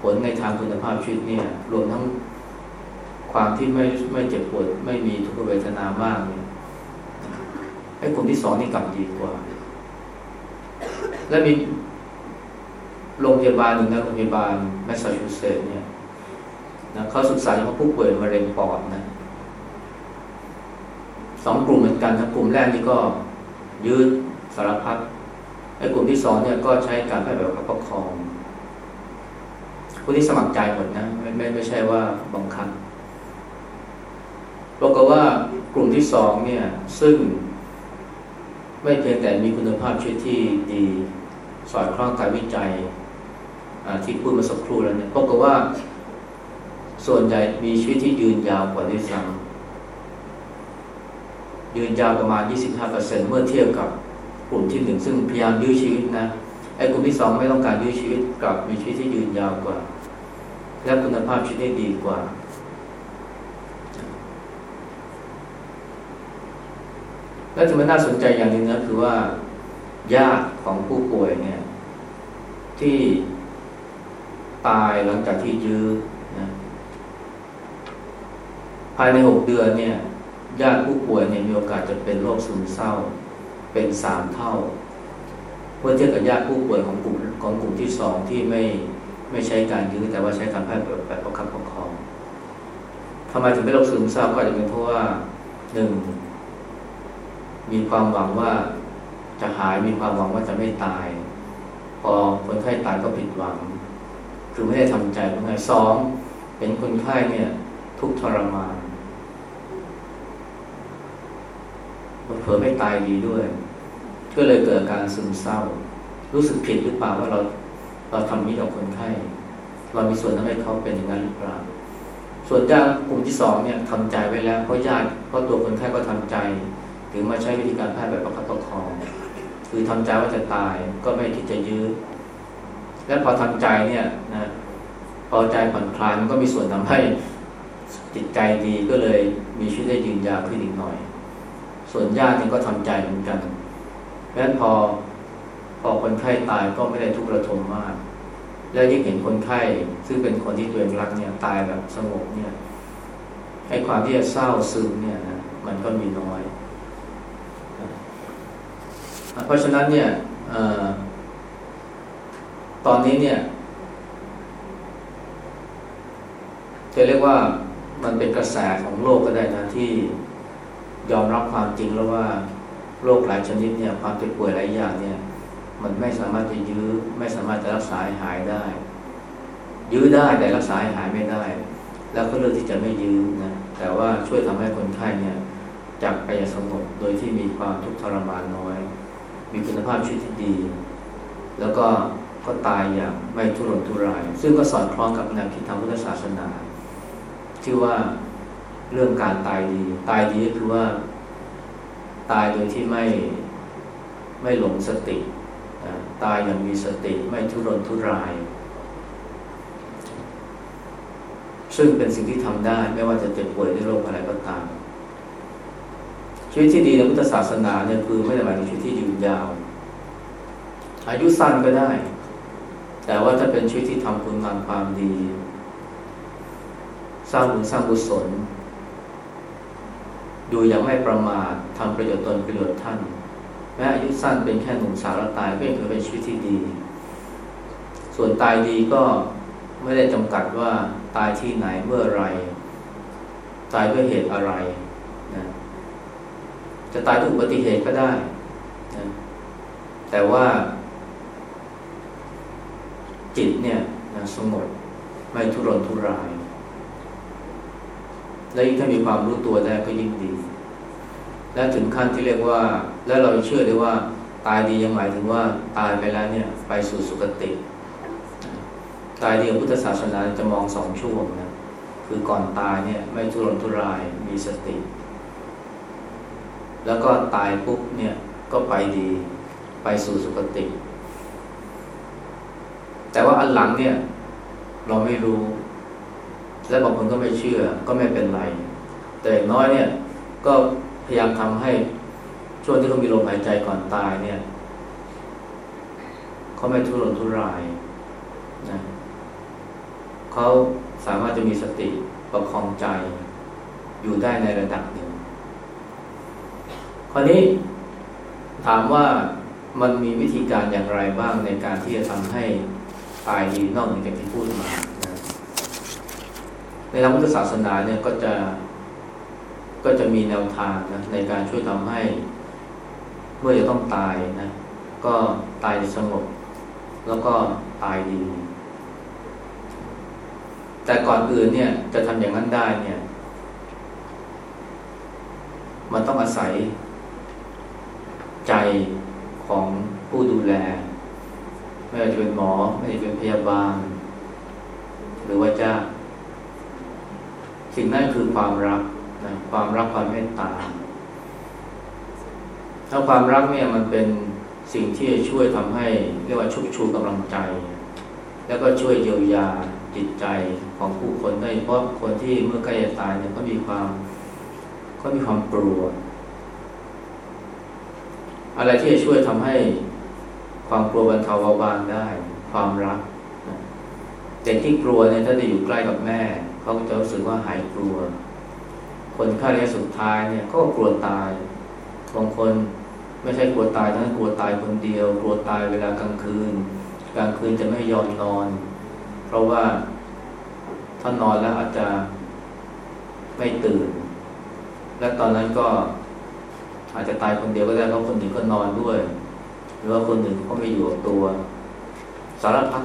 ผลในทางคุณภาพชีวิตเนี่ย รวมทั้งความที่ไม่ไม่เจ็บปวด ไม่มีทุกขเวทนามากเนี่ยไอ้กลุ่มที่สองนี่กลับดีกว่า และมีโรงพยาบาลหนึ่งนะโรงพยาบาลแมสซาชูเซตส์เนี่ยนะเขาศึกษาเฉพาะผู้ป่วยมะเร็งปอดนะสองกลุ่มเหมือน กันนะกลุ่มแรกนี่ก็ยืดสารพัดไอ้กลุ่มที่สองเนี่ยก็ใช้การแพทย์แบบประคองผู้ที่สมัครใจหมดนะไม่ไม่ไม่ใช่ว่าบังคับบอกว่ากลุ่มที่สองเนี่ย ซึ่งไม่เพียงแต่มีคุณภาพชีวิตที่ดีสอดคล้องการวิจัยที่พูดมาสักครู่แล้วเนี่ยบอกว่าส่วนใหญ่มีชีวิตที่ยืนยาวกว่าด้วยซ้ำ ยืนยาวประมาณ 25%เมื่อเทียบกับกลุ่มที่หนึ่งซึ่งพยายามยื้อชีวิตนะไอ้กลุ่มที่สองไม่ต้องการยื้อชีวิตกับมีชีวิตที่ยืนยาวกว่า และคุณภาพชีวิตดีกว่า และที่มันน่าสนใจอย่างหนึ่งนะคือว่าญาติของผู้ป่วยเนี่ย ที่ตายหลังจากที่ยื้อนะภายในหกเดือนเนี่ย ญาติผู้ป่วยเนี่ยมีโอกาสจะเป็นโรคซึมเศร้า เป็นสามเท่าเมื่อเทียบกับญาติผู้ป่วยของกลุ่มของกลุ่มที่สองที่ไม่ไม่ใช้การยื้อแต่ว่าใช้การแพทย์แบบประคับประคองทำไมถึงไม่โรคซึมเศร้าก็อาจจะเป็นเพราะว่าหนึ่งมีความหวังว่าจะหายมีความหวังว่าจะไม่ตาย พอคนไข้ตายก็ผิดหวัง คือไม่ได้ทำใจเพราะไงสองเป็นคนไข้เนี่ย ทุกทรมาน เผลอไม่ตายดีด้วย ก็เลยเกิดการซึมเศร้า รู้สึกผิดหรือเปล่าว่าเราเราทำนี้กับคนไข้เรามีส่วนทำให้เขาเป็นอย่างนั้นหรือเปล่า ส่วนญาติกลุ่มที่สองเนี่ยทำใจไว้แล้วเพราะญาติเพราะตัวคนไข้ก็ทำใจ ถึงมาใช้วิธีการแพทย์แบบประคับประคอง คือทำใจว่าจะตายก็ไม่คิดจะยื้อ และพอทำใจเนี่ยนะพอใจผ่อนคลายมันก็มีส่วนทำให้จิตใจดีก็เลยมีชีวิตได้ยืนยาวขึ้นอีกหน่อย ส่วนญาตินี่ก็ทำใจเหมือนกันแม้นพอพอคนไข้ตายก็ไม่ได้ทุกข์ระทมมาก แล้วยิ่งเห็นคนไข้ซึ่งเป็นคนที่ตัวเองรักเนี่ยตายแบบสงบเนี่ยให้ความที่จะเศร้าซึมเนี่ยนะมันก็มีน้อย เพราะฉะนั้นเนี่ยอตอนนี้เนี่ยจะเรียกว่ามันเป็นกระแสของโลกก็ได้นะที่ ยอมรับความจริงแล้วว่าโรคหลายชนิดเนี่ยความเจ็บป่วยหลายอย่างเนี่ย มันไม่สามารถจะยื้อไม่สามารถจะรักษาหายได้ ยื้อได้แต่รักษาหายไม่ได้ แล้วก็เลือกที่จะไม่ยื้อนะแต่ว่าช่วยทำให้คนไข้เนี่ยจากไปอย่างสงบโดยที่มีความทุกข์ทรมานน้อย มีคุณภาพชีวิตที่ดี แล้วก็ก็ตายอย่างไม่ทุรนทุราย ซึ่งก็สอดคล้องกับแนวคิดทางพุทธศาสนาที่ว่า เรื่องการตายดี ตายดีก็คือว่าตายโดยที่ไม่ไม่หลงสติ ตายอย่างมีสติไม่ทุรนทุราย ซึ่งเป็นสิ่งที่ทำได้ไม่ว่าจะเจ็บป่วยด้วยโรคอะไรก็ตาม ชีวิตที่ดีในพุทธศาสนาเนี่ยคือไม่ได้หมายถึงชีวิตที่ยืนยาว อายุสั้นก็ได้ แต่ว่าถ้าเป็นชีวิตที่ทำคุณงามความดี สร้างบุญสร้างกุศล อยู่อย่างไม่ประมาททำประโยชน์ตนประโยชน์ท่านแม้อายุสั้นเป็นแค่หนุ่มสาวแล้วตายก็ยังถือเป็นชีวิตที่ดี ส่วนตายดีก็ไม่ได้จำกัดว่าตายที่ไหนเมื่อไรตายด้วยเหตุอะไรนะจะตายด้วยอุบัติเหตุก็ได้นะแต่ว่าจิตเนี่ยนะสงบไม่ทุรนทุราย และยิ่งถ้ามีความรู้ตัวได้ก็ยิ่งดี และถึงขั้นที่เรียกว่า แล้วเราเชื่อได้ว่า ตายดียังหมายถึงว่าตายไปแล้วเนี่ย ไปสู่สุคติ ตายดีของพุทธศาสนาจะมองสองช่วงนะคือก่อนตายเนี่ย ไม่ทุรนทุรายมีสติ แล้วก็ตายปุ๊บเนี่ยก็ไปดีไปสู่สุคติ แต่ว่าอันหลังเนี่ย เราไม่รู้ และบางคนก็ไม่เชื่อก็ไม่เป็นไร แต่น้อยเนี่ยก็พยายามทำให้ช่วงที่เขามีลมหายใจก่อนตายเนี่ยเขาไม่ทุรนทุรายนะเขาสามารถจะมีสติประคองใจอยู่ได้ในระดับหนึ่งคราวนี้ถามว่ามันมีวิธีการอย่างไรบ้างในการที่จะทำให้ตายดีนอกจากที่พูดมา ในทางพุทธศาสนาเนี่ยก็จะก็จะมีแนวทางนะในการช่วยทำให้ เมื่อจะต้องตายนะก็ตายสงบ แล้วก็ตายดี แต่ก่อนอื่นเนี่ยจะทำอย่างนั้นได้เนี่ย มันต้องอาศัยใจของผู้ดูแล ไม่ว่าจะเป็นหมอ ไม่ว่าจะเป็นพยาบาล หรือว่าจ้า สิ่งนั้นคือความรักนะความรักความเมตตาถ้าความรักเนี่ยมันเป็นสิ่งที่จะช่วยทำให้เรียกว่าชุบชูกำลังใจ แล้วก็ช่วยเยียวยาจิตใจของผู้คนได้เพราะคนที่เมื่อใกล้จะตายเนี่ยเขามีความเขามีความกลัว อะไรที่จะช่วยทำให้ความกลัวบรรเทาเบาบางได้ ความรักเด็กที่กลัวเนี่ยถ้าได้อยู่ใกล้กับแม่ เขาจะรู้สึกว่าหายกลัว คนฆ่าระยะสุดท้ายเนี่ยก็กลัวตาย บางคนไม่ใช่กลัวตายทั้งกลัวตายคนเดียว กลัวตายเวลากลางคืน กลางคืนจะไม่ยอมนอน เพราะว่าถ้านอนแล้วอาจจะไม่ตื่น และตอนนั้นก็อาจจะตายคนเดียวก็ได้เพราะคนอื่นก็นอนด้วย หรือว่าคนอื่นเขาไม่อยู่กับตัว สารพัด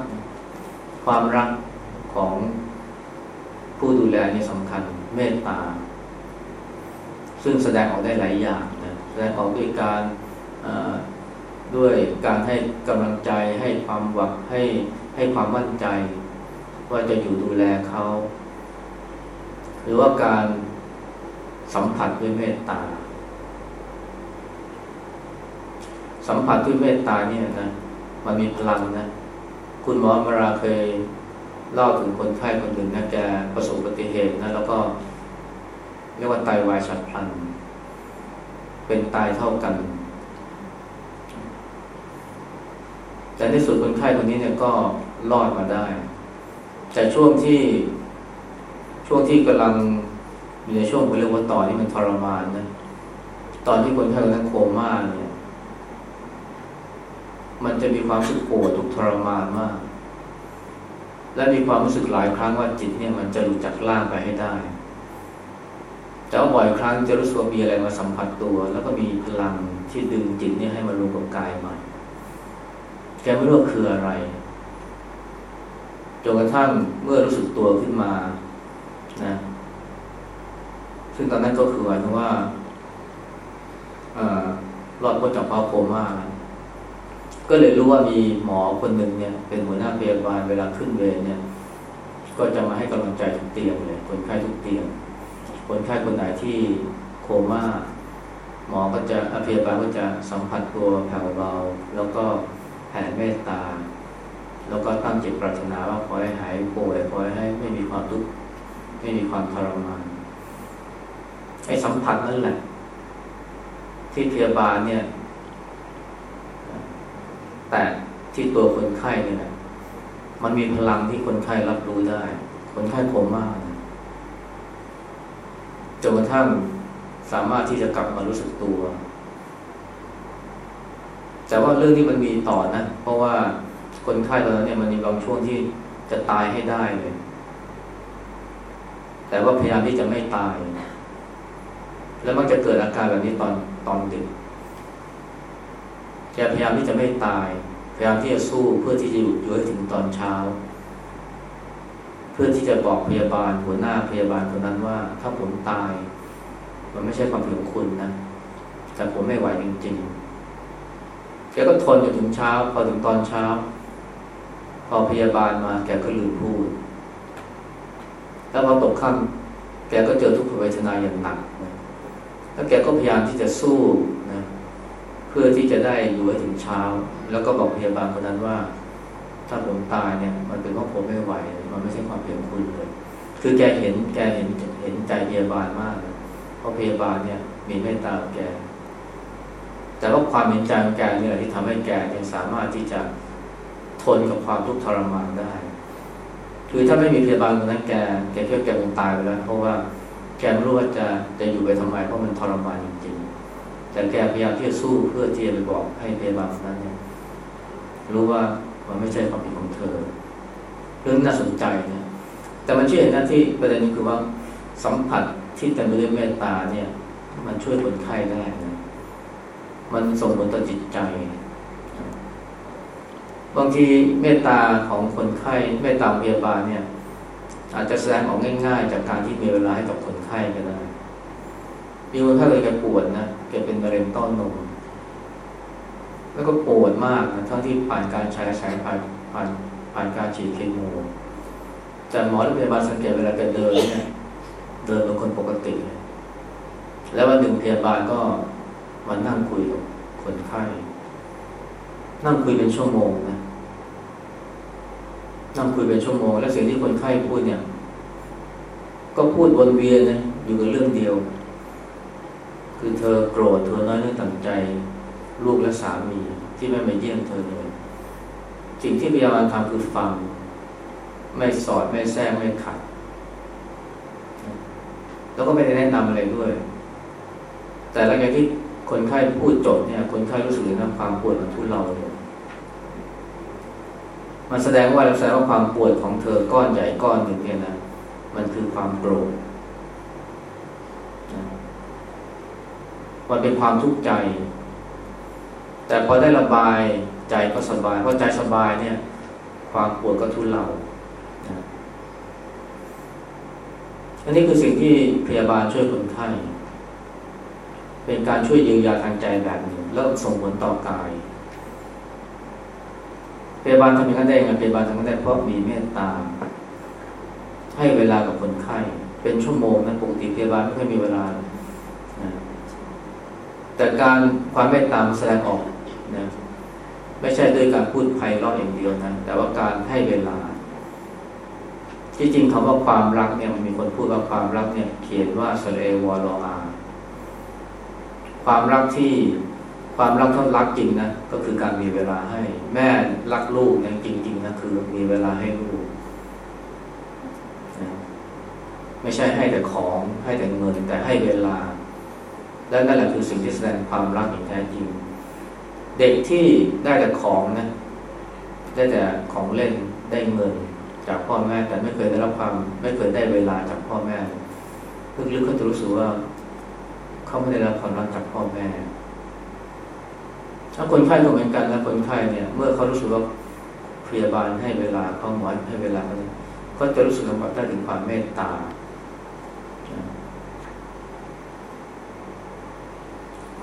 ความรักของ ผู้ดูแลนี่สำคัญเมตตา ซึ่งแสดงออกได้หลายอย่างนะดงออกด้วยการด้วยการให้กำลังใจให้ความหวังให้ให้ความมั่นใจ ว่าจะอยู่ดูแลเขา หรือว่าการสัมผัสด้วยเมตตา สัมผัสด้วยเมตตาเนี่ยนะมันมีพลังนะ คุณหมอมาราเคยเล่าถึงคนไข้คนหนึ่งนะสบอุบัติเหตุนะแล้วก็ เรียกว่าไตาวายฉับพลัน เป็นตายเท่ากัน แต่ในสุดคนไข้คนนี้เนี่ยก็รอดมาได้ แต่ช่วงที่ช่วงที่กำลังอยู่ในช่วงเรียกว่าต่อนที่มันทรมานนะตอนที่คนไข้คนนั้นโคม่าเนี่ย มันจะมีความรู้สึกปวดทุกทรมานมาก และมีความรู้สึกหลายครั้งว่าจิตเนี่ยมันจะหลุดจากร่างไปให้ได้ แต่ว่าบ่อยครั้งจะรู้สึกมีอะไรมาสัมผัสตัว แล้วก็มีพลังที่ดึงจิตเนี่ยให้มันลงกับกายใหม่แกไม่รู้คืออะไรจนกระทั่งเมื่อรู้สึกตัวขึ้นมานะซึ่งตอนนั้นก็คือหมายถึงว่าอรอดพ้นจากภาวะโคม่าก็เลยรู้ว่ามีหมอคนหนึ่งเนี่ย เป็นหัวหน้าพยาบาลเวลาขึ้นเวรเนี่ย ก็จะมาให้กำลังใจทุกเตียงเลยคนไข้ทุกเตียง คนไข้คนไหนที่โคม่าหมอก็จะอพยาบาลก็จะสัมผัสตัวแผ่วเบา แล้วก็แผ่เมตตา แล้วก็ตั้งจิตปรารถนาว่าขอให้หายป่วยขอให้ไม่มีความทุกข์ไม่มีความทรมานไอ้สัมผัสนั่นแหละ ที่พยาบาลเนี่ย แต่ที่ตัวคนไข้เนี่ยนะมันมีพลังที่คนไข้รับรู้ได้ คนไข้โคม่า จนกระทั่งสามารถที่จะกลับมารู้สึกตัว แต่ว่าเรื่องที่มันมีต่อนะ เพราะว่าคนไข้ตอนนั้นเนี่ยมันมีบางช่วงที่จะตายให้ได้เลย แต่ว่าพยายามที่จะไม่ตาย แล้วมันจะเกิดอาการแบบนี้ตอนตอนดึกแกพยายามที่จะไม่ตาย พยายามที่จะสู้เพื่อที่จะอยู่อยู่ให้ถึงตอนเช้า พื่อที่จะบอกพยาบาลหัวหน้าพยาบาลคนนั้นว่า ถ้าผมตาย มันไม่ใช่ความผิดของคุณนะแต่ผมไม่ไหวจริงๆแกก็ทนจนถึงเช้า พอถึงตอนเช้า พอพยาบาลมา แกก็ลืมพูด แล้วพอตกค่ำแกก็เจอทุกขเวทนาอย่างหนักนะแล้วแกก็พยายามที่จะสู้นะเพื่อที่จะได้อยู่ให้ถึงเช้า แล้วก็บอกพยาบาลคนนั้นว่า ถ้าผมตายเนี่ย มันเป็นเพราะผมไม่ไหว มันไม่ใช่ความเพียงคุณเลย คือแกเห็นแกเห็นเห็นใจพยาบาลมากเพราะพยาบาลเนี่ย มีเมตตาแก แต่ว่าความเห็นใจของแกเนี่ยที่ทำให้แกยังสามารถที่จะทนกับความทุกข์ทรมานได้ คือถ้าไม่มีพยาบาลคนนั้นแกแกคิดว่าแกคงตายไปแล้วเพราะว่าแกไม่รู้ว่าจะจะอยู่ไปทำไมเพราะมันทรมานจริงๆ แต่แกพยายามที่จะสู้เพื่อที่จะไปบอกให้พยาบาลคนนั้นเนี่ยรู้ว่ามันไม่ใช่ความผิดของเธอ เรื่องน่าสนใจนี่ยแต่มันช่วยเห็นหน้าที่ประเด็นนี้คือว่าสัมผัสที่เต็มไปด้วยเมตตาเนี่ย มันช่วยคนไข้ได้นะมันส่งผลต่อจิตใจบางทีเมตตาของคนไข้เมตตาพยาบาลเนี่ย อาจจะแสดงออกง่าย ๆ จากการที่มีเวลาให้กับคนไข้ก็ได้มีคนไข้เลยแกปวดนะแกเป็นมะเร็งต้อนนมแล้วก็ปวดมากนะทั้งที่ผ่านการใช้ใช้ผ่านผ่าน ผ่านการฉีดเคมีแต่หมอและพยาบาลสังเกตเวลาแกเดินเนี่ยเดินเป็นคนปกติ แล้ววันหนึ่งพยาบาลก็มานั่งคุยกับคนไข้ นั่งคุยเป็นชั่วโมงนะนั่งคุยเป็นชั่วโมง แล้วสิ่งที่คนไข้พูดเนี่ย ก็พูดวนเวียนนะอยู่กับเรื่องเดียว คือเธอโกรธเธอน้อยเนื้อต่ำใจ ลูกและสามีที่ไม่มาเยี่ยมเธอเลย สิ่งที่พยายามทำคือฟัง ไม่สอดไม่แทรกไม่ขัด แล้วก็ไม่ได้แนะนำอะไรด้วย แต่หลังจากที่คนไข้พูดจบเนี่ย คนไข้รู้สึกเลยนะความปวดมันทุเลาเลยมันแสดงว่าแสดงว่าความปวดของเธอก้อนใหญ่ก้อนหนึ่งเนี่ยนะมันคือความโกรธมันเป็นความทุกข์ใจ แต่พอได้ระบาย ใจก็สบาย เพราะใจสบายเนี่ย ความปวดก็ทุเลาอันนี้คือสิ่งที่พยาบาลช่วยคนไข้เป็นการช่วยเยียวยาทางใจแบบหนึ่งแล้วส่งผลต่อกายพยาบาลทำอย่างนั้นได้ยังไงพยาบาลทำอย่างนั้นได้เพราะมีเมตตา ให้เวลากับคนไข้ เป็นชั่วโมงนะปกติพยาบาลไม่ค่อยมีเวลานะแต่การความเมตตาแสดงออกนะ ไม่ใช่ด้วยการพูดไพเราะอย่างเดียวนะ แต่ว่าการให้เวลา ที่จริงคำว่าความรักเนี่ยมันมีคนพูดว่าความรักเนี่ยเขียนว่าสเลวอลอาความรักที่ความรักที่รักจริงนะก็คือการมีเวลาให้ แม่รักลูกเนี่ยจริงๆนะคือมีเวลาให้ลูกไม่ใช่ให้แต่ของให้แต่เงินแต่ให้เวลา และนั่นแหละคือสิ่งที่แสดงความรักอย่างแท้จริง เด็กที่ได้แต่ของนะได้แต่ของเล่นได้เงินจากพ่อแม่ แต่ไม่เคยได้รับความ ไม่เคยได้เวลาจากพ่อแม่ลึกๆเขาจะรู้สึกว่าเขาไม่ได้รับความรักจากพ่อแม่ถ้าคนไข้ก็เหมือนกันนะคนไข้เนี่ย เมื่อเขารู้สึกว่าพยาบาลให้เวลาเขาหมอให้เวลาเขาก็จะรู้สึกสัมผัสได้ถึงความเมตตา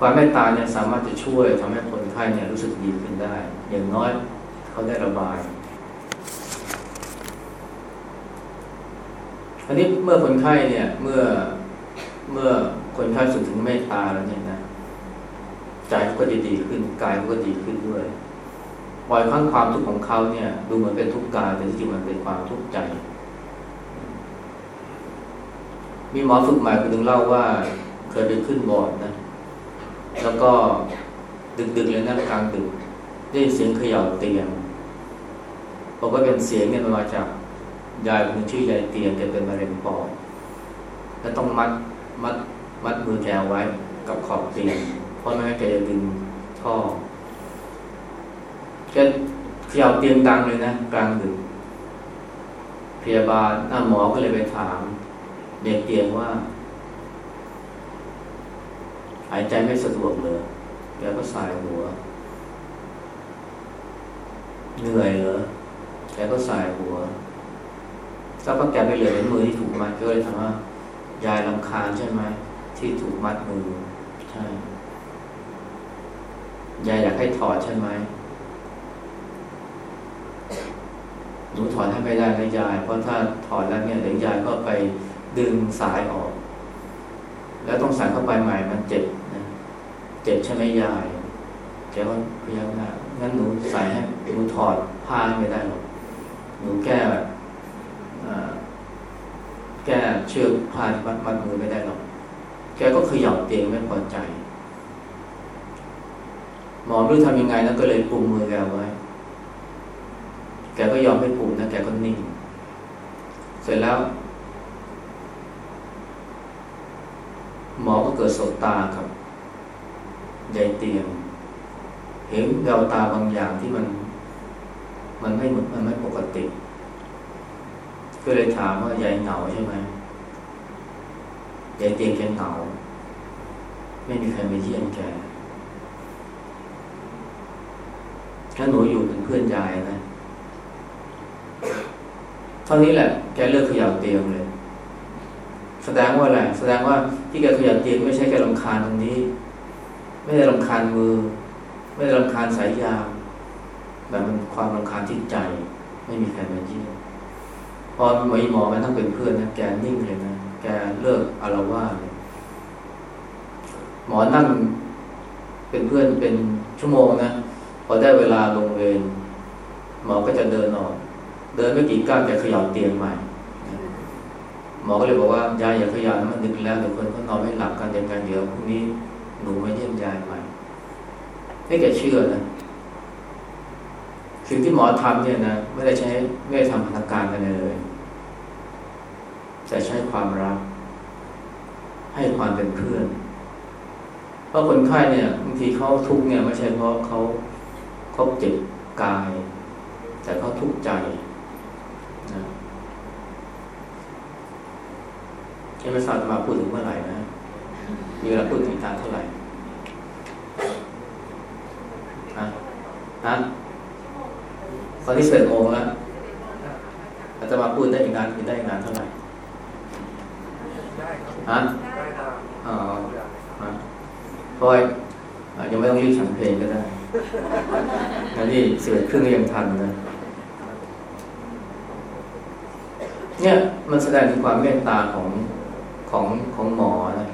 ความเมตตาเนี่ยสามารถจะช่วยทำให้คนไข้เนี่ยรู้สึกดีขึ้นได้ อย่างน้อยเขาได้ระบายอันนี้เมื่อคนไข้เนี่ยเมื่อเมื่อคนไข้สุดถึงเมตตาแล้วเนี่ยนะใจก็จะดีขึ้นกายก็ดีขึ้นด้วยบ่อยครั้งความทุกข์ของเขาเนี่ย ดูเหมือนเป็นทุกข์กายแต่จริงมันเป็นความทุกข์ใจ มีหมอฝึกใหม่คนหนึ่งเล่าว่า เคยไปขึ้นบอร์ดนะ แล้วก็ดึกๆเลยนะกลางดึกได้ยินเสียงเขย่าเตียงบอกว่าเป็นเสียงเนี่ยมาจากยายคนชื่อยายเตียงแกเป็นมะเร็งปอดแล้วต้องมัดมัดมัดมือแกไว้กับขอบเตียงเพราะไม่งั้นแกจะดึงท่อแกเขย่าเตียงดังเลยนะกลางดึกพยาบาลน้าหมอก็เลยไปถามเด็กเตียงว่า หายใจไม่สะดวกเลยแกก็สายหัว เหนื่อยเหรอแกก็สายหัวสักพักแกไปเหลือเห็นมือที่ถูกมัดก็เลยถามว่ายายลำคาญใช่ไหมที่ถูกมัดมือใช่ยายอยากให้ถอดใช่ไหมหนูถอดให้ไม่ได้นะยาย เพราะถ้าถอดแล้วเนี่ยเดี๋ยวยายก็ไปดึงสายออก แล้วต้องใส่เข้าไปใหม่มันเจ็บนะเจ็บใช่ไหมยายแกก็พยายามนะงั้นหนูใส่ให้หนูถอดผ้าไม่ได้หรอกหนูแก้แก้เชือกผ้ามัดมัดมือไม่ได้หรอก แกก็ขยับเตียงไม่พอใจ หมอรู้ทำยังไงนะก็เลยปุ่มมือแกไว้ แกก็ยอมให้ปุ่มนะแกก็นิ่ง เสร็จแล้ว หมอก็เกิดโสบตาครับยายเตียง เห็นแววตาบางอย่างที่มัน มันไม่เหมือนมันไม่ปกติ ก็เลยถามว่ายายเหงาใช่ไหมยายเตียงแกเหงาไม่มีใครมาเยี่ยมแกถ้าหนูอยู่เป็นเพื่อนยายนะเท่านี้แหละ แกเลิกขยับเตียงเลย แสดงว่าอะไรแสดงว่าที่แกขยับเตียงไม่ใช่แกลำคาญตรงนี้ ไม่ได้ลำคาญมือ ไม่ได้ลำคาญสายยางแต่มันความลำคาญที่ใจ ไม่มีใครมาเยี่ยมพอหมอหมอมันต้องเป็นเพื่อนนะแกนิ่งเลยนะแกเลิกอารวาสเลยหมอนั่งเป็นเพื่อนเป็นชั่วโมงนะพอได้เวลาลงเวรหมอก็จะเดินออก เดินไม่กี่ก้าวแกขยับเตียงใหม่ หมอก็เลยบอกว่ายายอย่าขยับมันดึกแล้วเดี๋ยวคนเขานอนไม่หลับกันยังไงเดี๋ยวพรุ่งนี้หนูมาเยี่ยมยายใหม่ให้แกเชื่อนะสิ่งที่หมอทำเนี่ยนะไม่ได้ใช้ไม่ได้ทำพนักการกันเลย แต่ใช้ความรัก ให้ความเป็นเพื่อน เพราะคนไข้เนี่ยบางทีเขาทุกข์เนี่ยไม่ใช่เพราะเขาเขาเจ็บกาย แต่เขาทุกข์ใจนะ ยังไม่ทราบจะมาพูดถึงเมื่อไหร่นะ มีเวลาพูดถึงการเท่าไหร่ฮะฮะตอนนี้เสร็จโมงแล้วอาจจะมาพูดได้อีกนานได้อีกนานเท่าไหร่ฮะอ๋อฮะเพราะยังไม่ต้องรีบฉันเพลงก็ได้อันนี้สิบเอ็ดครึ่งก็ยังทันนะ เนี่ยมันแสดงถึงความเมตตาของ ของของหมอนะ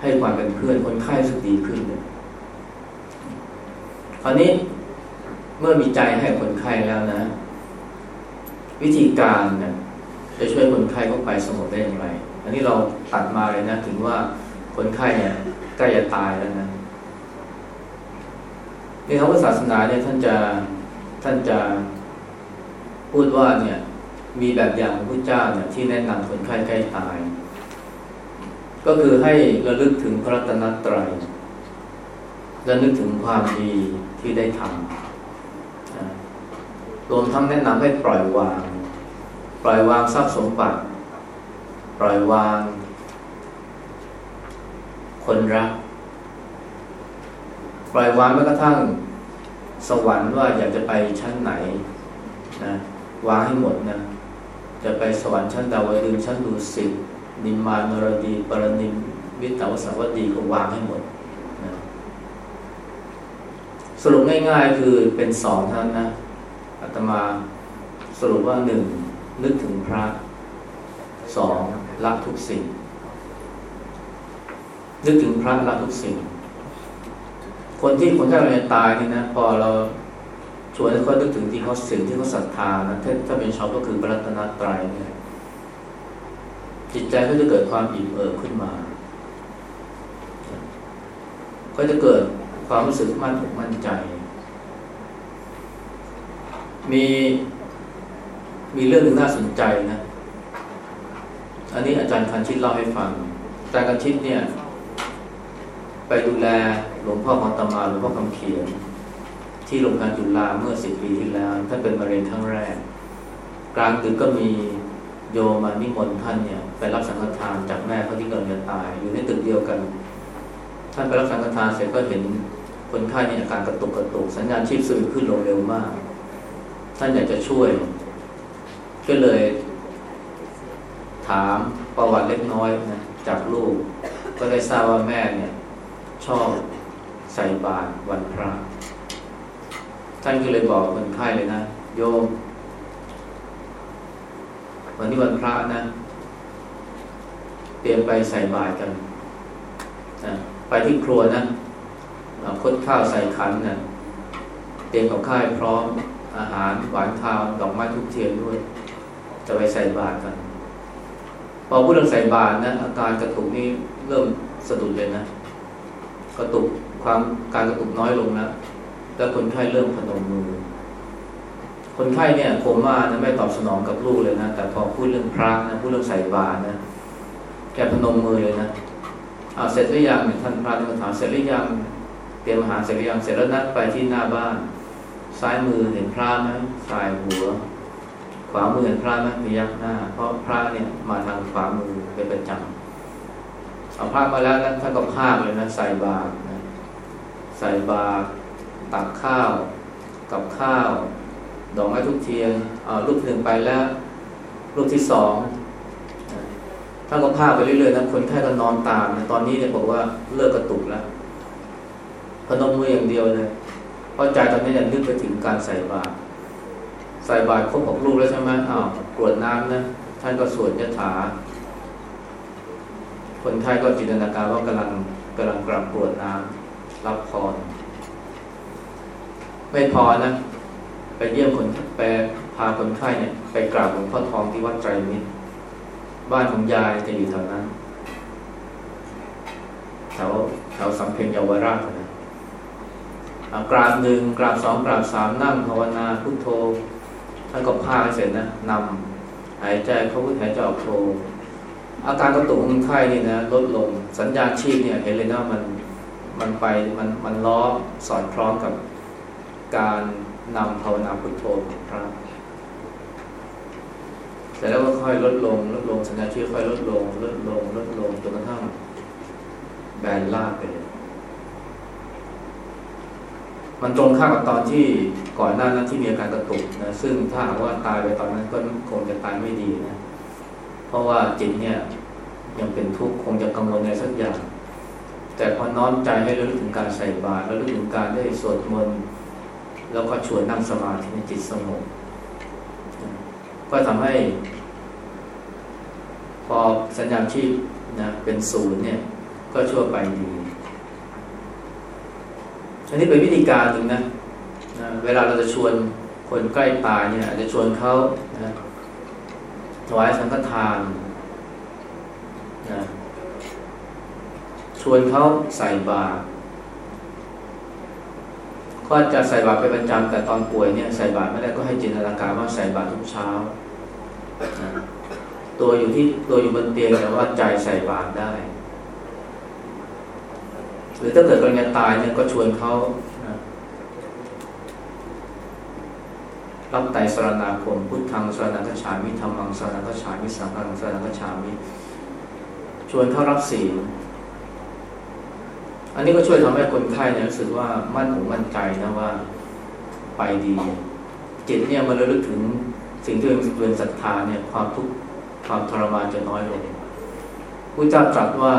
ให้ความเป็นเพื่อนคนไข้สุดดีขึ้นเลยคราวนี้เมื่อมีใจให้คนไข้แล้วนะ วิธีการเนี่ยจะช่วยคนไข้เข้าไปสงบได้อย่างไร อันนี้เราตัดมาเลยนะ ถึงว่าคนไข้เนี่ยใกล้จะตายแล้วนะในทางศาสนาเนี่ยท่านจะท่านจะพูดว่าเนี่ย มีแบบอย่างของพระเจ้าเนี่ยที่แนะนำคนไข้ใกล้ตาย ก็คือให้ระลึกถึงพระรัตนตรัยและนึกถึงความดีที่ได้ทำรวมทั้งแนะนำให้ปล่อยวาง ปล่อยวางทรัพย์สมบัติ ปล่อยวาง คนรัก ปล่อยวางแม้กระทั่งสวรรค์ว่าอยากจะไปชั้นไหนนะวางให้หมดนะจะไปสวรรค์ชั้นดาวดึงชั้นดุสิต นิมมานรดี ปรนิมวิตาวสวัสดีก็วางให้หมดนะสรุปง่ายๆคือเป็นสองท่านนะอาตมาสรุปว่าหนึ่งนึกถึงพระสองรักทุกสิ่ง นึกถึงพระรักทุกสิ่ง คนที่คนที่เราจะตายนี่นะ พอเราชวนให้เขานึกถึงที่เขาสิ่งที่เขาศรัทธานะถ้าถ้าเป็นชาวก็คือพระรัตนตรัยเนี่ย จิตใจก็จะเกิดความอิ่มเอิบขึ้นมา ก็จะเกิดความรู้สึกมั่นอกมั่นใจ มีมีเรื่องหนึ่งน่าสนใจนะ อันนี้อาจารย์คันชิตเล่าให้ฟัง อาจารย์คันชิตเนี่ย ไปดูแลหลวงพ่อของตมาหลวงพ่อคำเขียน ที่โรงพยาบาลจุฬาเมื่อสิบปีที่แล้ว ท่านเป็นมะเร็งครั้งแรก กลางดึกก็มี โยมานิมนต์ท่านเนี่ยไปรับสังฆทานจากแม่เขาที่กำลังจะตาย อยู่ในตึกเดียวกัน ท่านไปรับสังฆทานเสร็จก็เห็นคนไข้เนี่ยอาการกระตุกกระตุกสัญญาณชีพสูงขึ้นลงเร็วมาก ท่านอยากจะช่วย ก็เลย ถามประวัติเล็กน้อยนะจากลูก ก็ได้ทราบว่าแม่เนี่ย ชอบใส่บาตรวันพระท่านก็เลยบอกคนไข้เลยนะโยม วันนี้วันพระนะ เตรียมไปใส่บาตรกันนะไปที่ครัวนะคดข้าวใส่ขันนะเตรียมกับข้าวพร้อมอาหารหวานข้าวดอกไม้ทุกเทียนด้วย จะไปใส่บาตรกัน พอพูดเรื่องใส่บาตรนะอาการกระตุกนี่เริ่มสะดุดเลยนะกระตุกความการกระตุกน้อยลงนะแล้วคนไข้เริ่มพนมมือ คนไข้เนี่ยโคม่านะไม่ตอบสนองกับลูกเลยนะ แต่พอพูดเรื่องพระนะพูดเรื่องใส่บาตรนะ แกพนมมือเลยนะเอาเสร็จหรือยังเนี่ยท่านพระท่านถามเสร็จหรือยังเตรียมอาหารเสร็จหรือยังเสร็จแล้วนัดไปที่หน้าบ้าน ซ้ายมือเห็นพระไหมสายหัว ขวามือเห็นพระไหมมียักหน้า เพราะพระเนี่ยมาทางขวามือเป็นประจำเอาพระมาแล้วนะท่านก็พากเลยนะใส่บาตรนะใส่บาตรตักข้าวกับข้าว ดอกไม้ทุกเทียนเอาลูกหนึ่งไปแล้วลูกที่สองถ้าก็พาไปเรื่อยๆนะคนไข้ก็นอนตามนะตอนนี้เนี่ยบอกว่าเลิกกระตุกแล้วพนมมืออย่างเดียวเลยเพราะใจตอนนี้ยังนึกไปถึงการใส่บาตรใส่บาตรครบหกลูกแล้วใช่ไหมอ้าวกรวดน้ำนะท่านก็สวดยถาคนไข้ก็จินตนาการว่ากำลังกำลังกราบกรวดน้ำรับพรไม่พอนะ ไปเยี่ยมคนไปพาคนไข้เนี่ยไปกราบหลวงพ่อทองที่วัดไตรมิตร บ้านของยายจะอยู่แถวนั้นแถวแถวสำเพ็งเยาวราชนะกราบหนึ่งกราบสองกราบสามนั่งภาวนาพุทโธท่านก็พาเสร็จนะนำหายใจเขาพุทหายใจออกโธอาการกระตุกของคนไข้นี่นะลดลงสัญญาณชีพเนี่ยเห็นเลยนะมันมันไปมันมันล้อสอดคล้องกับการ นำภาวนาพุทโธของพระเสร็จแล้วก็ค่อยลดลงลดลงสัญญาชีค่อยลดลงลดลงลดลงจนกระทั่งแบนลากไปเลยมันตรงข้ามกับตอนที่ก่อนหน้านั้นที่มีอาการกระตุกนะซึ่งถ้าหากว่าตายไปตอนนั้นก็คงจะตายไม่ดีนะ เพราะว่าจิตเนี่ยยังเป็นทุกข์คงจะกังวลในสักอย่าง แต่พอน้อมใจให้ระลึกถึงการใส่บาตรแล้วลึกถึงการได้สวดมนต์ แล้วก็ชวนนั่งสมาธิในจิตสงบก็ทำให้ พอสัญญาณชีพนะเป็นศูนย์เนี่ย ก็ชั่วไปดีอันนี้เป็นวิธีการหนึ่งนะนะเวลาเราจะชวนคนใกล้ตายเนี่ยอาจจะชวนเขานะถวายสังฆทานนะชวนเขาใส่บาตร ก็จะใส่บาตรเป็นประจำแต่ตอนป่วยเนี่ยใส่บาตรไม่ได้ก็ให้จินตนาการว่าใส่บาตรทุกเช้า ตัวอยู่ที่ตัวอยู่บนเตียงแต่ว่าใจใส่บาตรได้ หรือถ้าเกิดกรณีตายเนี่ยก็ชวนเขารับไตสรณาคมพุทธังสรณัคชามิธรรมังสรณัคชามิสังฆังสรณัคชามิชวนเขารับศีล อันนี้ก็ช่วยทำให้คนไข้เนี่ยรู้สึกว่ามั่นอกมั่นใจนะว่าไปดี จิตเนี่ยมันระลึกถึงสิ่งที่เป็นศรัทธาเนี่ยความทุกข์ความทรมานจะน้อยลงพระเจ้าตรัสว่า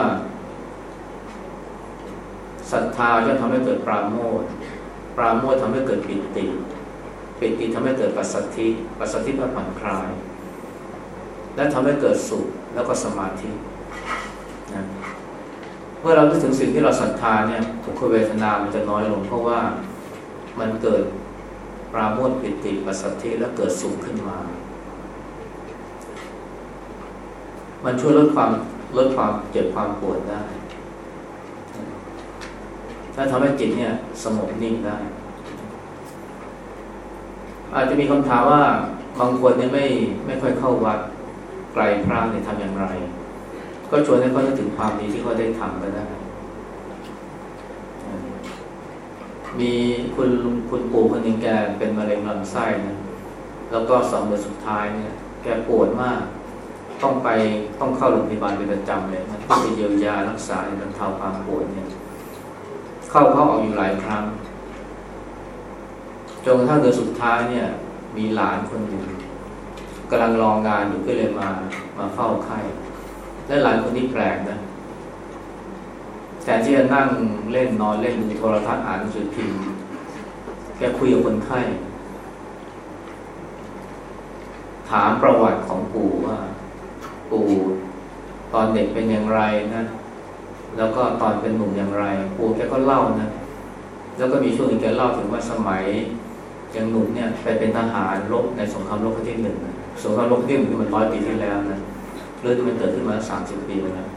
ศรัทธาจะทำให้เกิดปราโมทปราโมททำให้เกิดปิติปิติทำให้เกิดปัสสัทธิปัสสัทธิเพื่อผ่อนคลาย และทำให้เกิดสุขแล้วก็สมาธิ เมื่อเราคิดถึงสิ่งที่เราศรัทธาเนี่ยทุกขเวทนามันจะน้อยลง เพราะว่ามันเกิดปราโมทปิติปัสสัทธิแล้วเกิดสุขขึ้นมา มันช่วยลดความลดความเจ็บความปวดได้ ถ้าทำให้จิตเนี่ยสงบนิ่งได้ อาจจะมีคำถามว่าบางคนเนี่ยไม่ไม่ค่อยเข้าวัดไกลพระเนี่ยทำอย่างไร ก็ชวนให้เขานึกถึงความดีที่เขาได้ทำก็ได้ มีคุณคุณปู่คนหนึ่งแกเป็นมะเร็งลำไส้นะ แล้วก็สองเดือนสุดท้ายเนี่ย แกปวดมาก ต้องไปต้องเข้าโรงพยาบาลเป็นประจำเลยนะต้องไปเยียวยารักษาบรรเทาความปวดเนี่ย เข้าเข้าออกอยู่หลายครั้ง จนกระทั่งเดือนสุดท้ายเนี่ย มีหลานคนหนึ่งกำลังรองานอยู่ก็เลยมามาเฝ้าไข้ และหลานคนนี้แปลกนะแต่ที่จะนั่งเล่นนอนเล่นดูโทรทัศน์อ่านหนังสือพิมพ์แกคุยกับคนไข้ ถามประวัติของปู่ว่า ปู่ตอนเด็กเป็นอย่างไรนะ แล้วก็ตอนเป็นหนุ่มอย่างไร ปู่แกก็เล่านะ แล้วก็มีช่วงหนึ่งแกเล่าถึงว่าสมัยยังหนุ่มเนี่ยไปเป็นทหารรบในสงครามโลกครั้งที่หนึ่งสงครามโลกครั้งที่หนึ่งมันร้อยปีที่แล้วนะ เรื่องที่มันเกิดขึ้นมาสามสิบปีแล้ว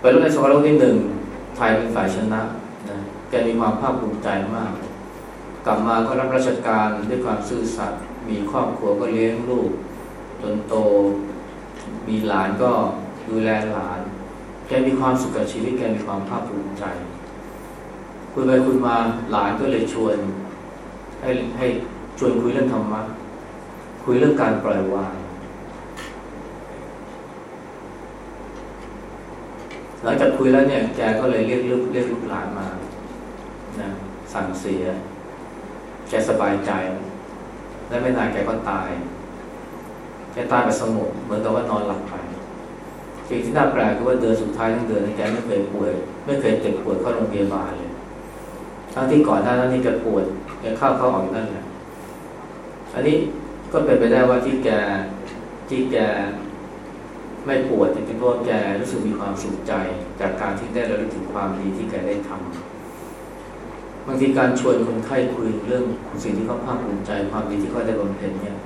ไปรู้ในสงครามโลกที่หนึ่งไทยเป็นฝ่ายชนะนะแกมีความภาคภูมิใจมาก กลับมาก็รับราชการด้วยความซื่อสัตย์มีครอบครัวก็เลี้ยงลูกจนโต มีหลานก็ดูแลหลาน แกมีความสุขกับชีวิตแกมีความภาคภูมิใจ คุยไปคุยมาหลานก็เลยชวน ให้ให้ชวนคุยเรื่องธรรมะคุยเรื่องการปล่อยวาง หลังจากคุยแล้วเนี่ย แกก็เลยเรียกลูกเรียกลูกหลานมานะสั่งเสีย แกสบายใจ และไม่นานแกก็ตาย แกตายแบบสงบเหมือนกับว่านอนหลับไปสิ่งที่น่าแปลกคือว่าเดือนสุดท้ายทั้งเดือนแกไม่เคยป่วย ไม่เคยเจ็บปวดเข้าโรงพยาบาลเลยทั้งที่ก่อนหน้านั้นนี่แกปวดแกเข้าเข้าออกนั่นแหละอันนี้ก็เป็นไปได้ว่าที่แกที่แก ไม่ปวดเป็นเพราะแกรู้สึกมีความสุขใจ จากการที่ได้ระลึกถึงความดีที่แกได้ทำบางทีการชวนคนไข้คุยเรื่องสิ่งที่เขาภาคภูมิใจความดีที่เขาได้บำเพ็ญเนี่ย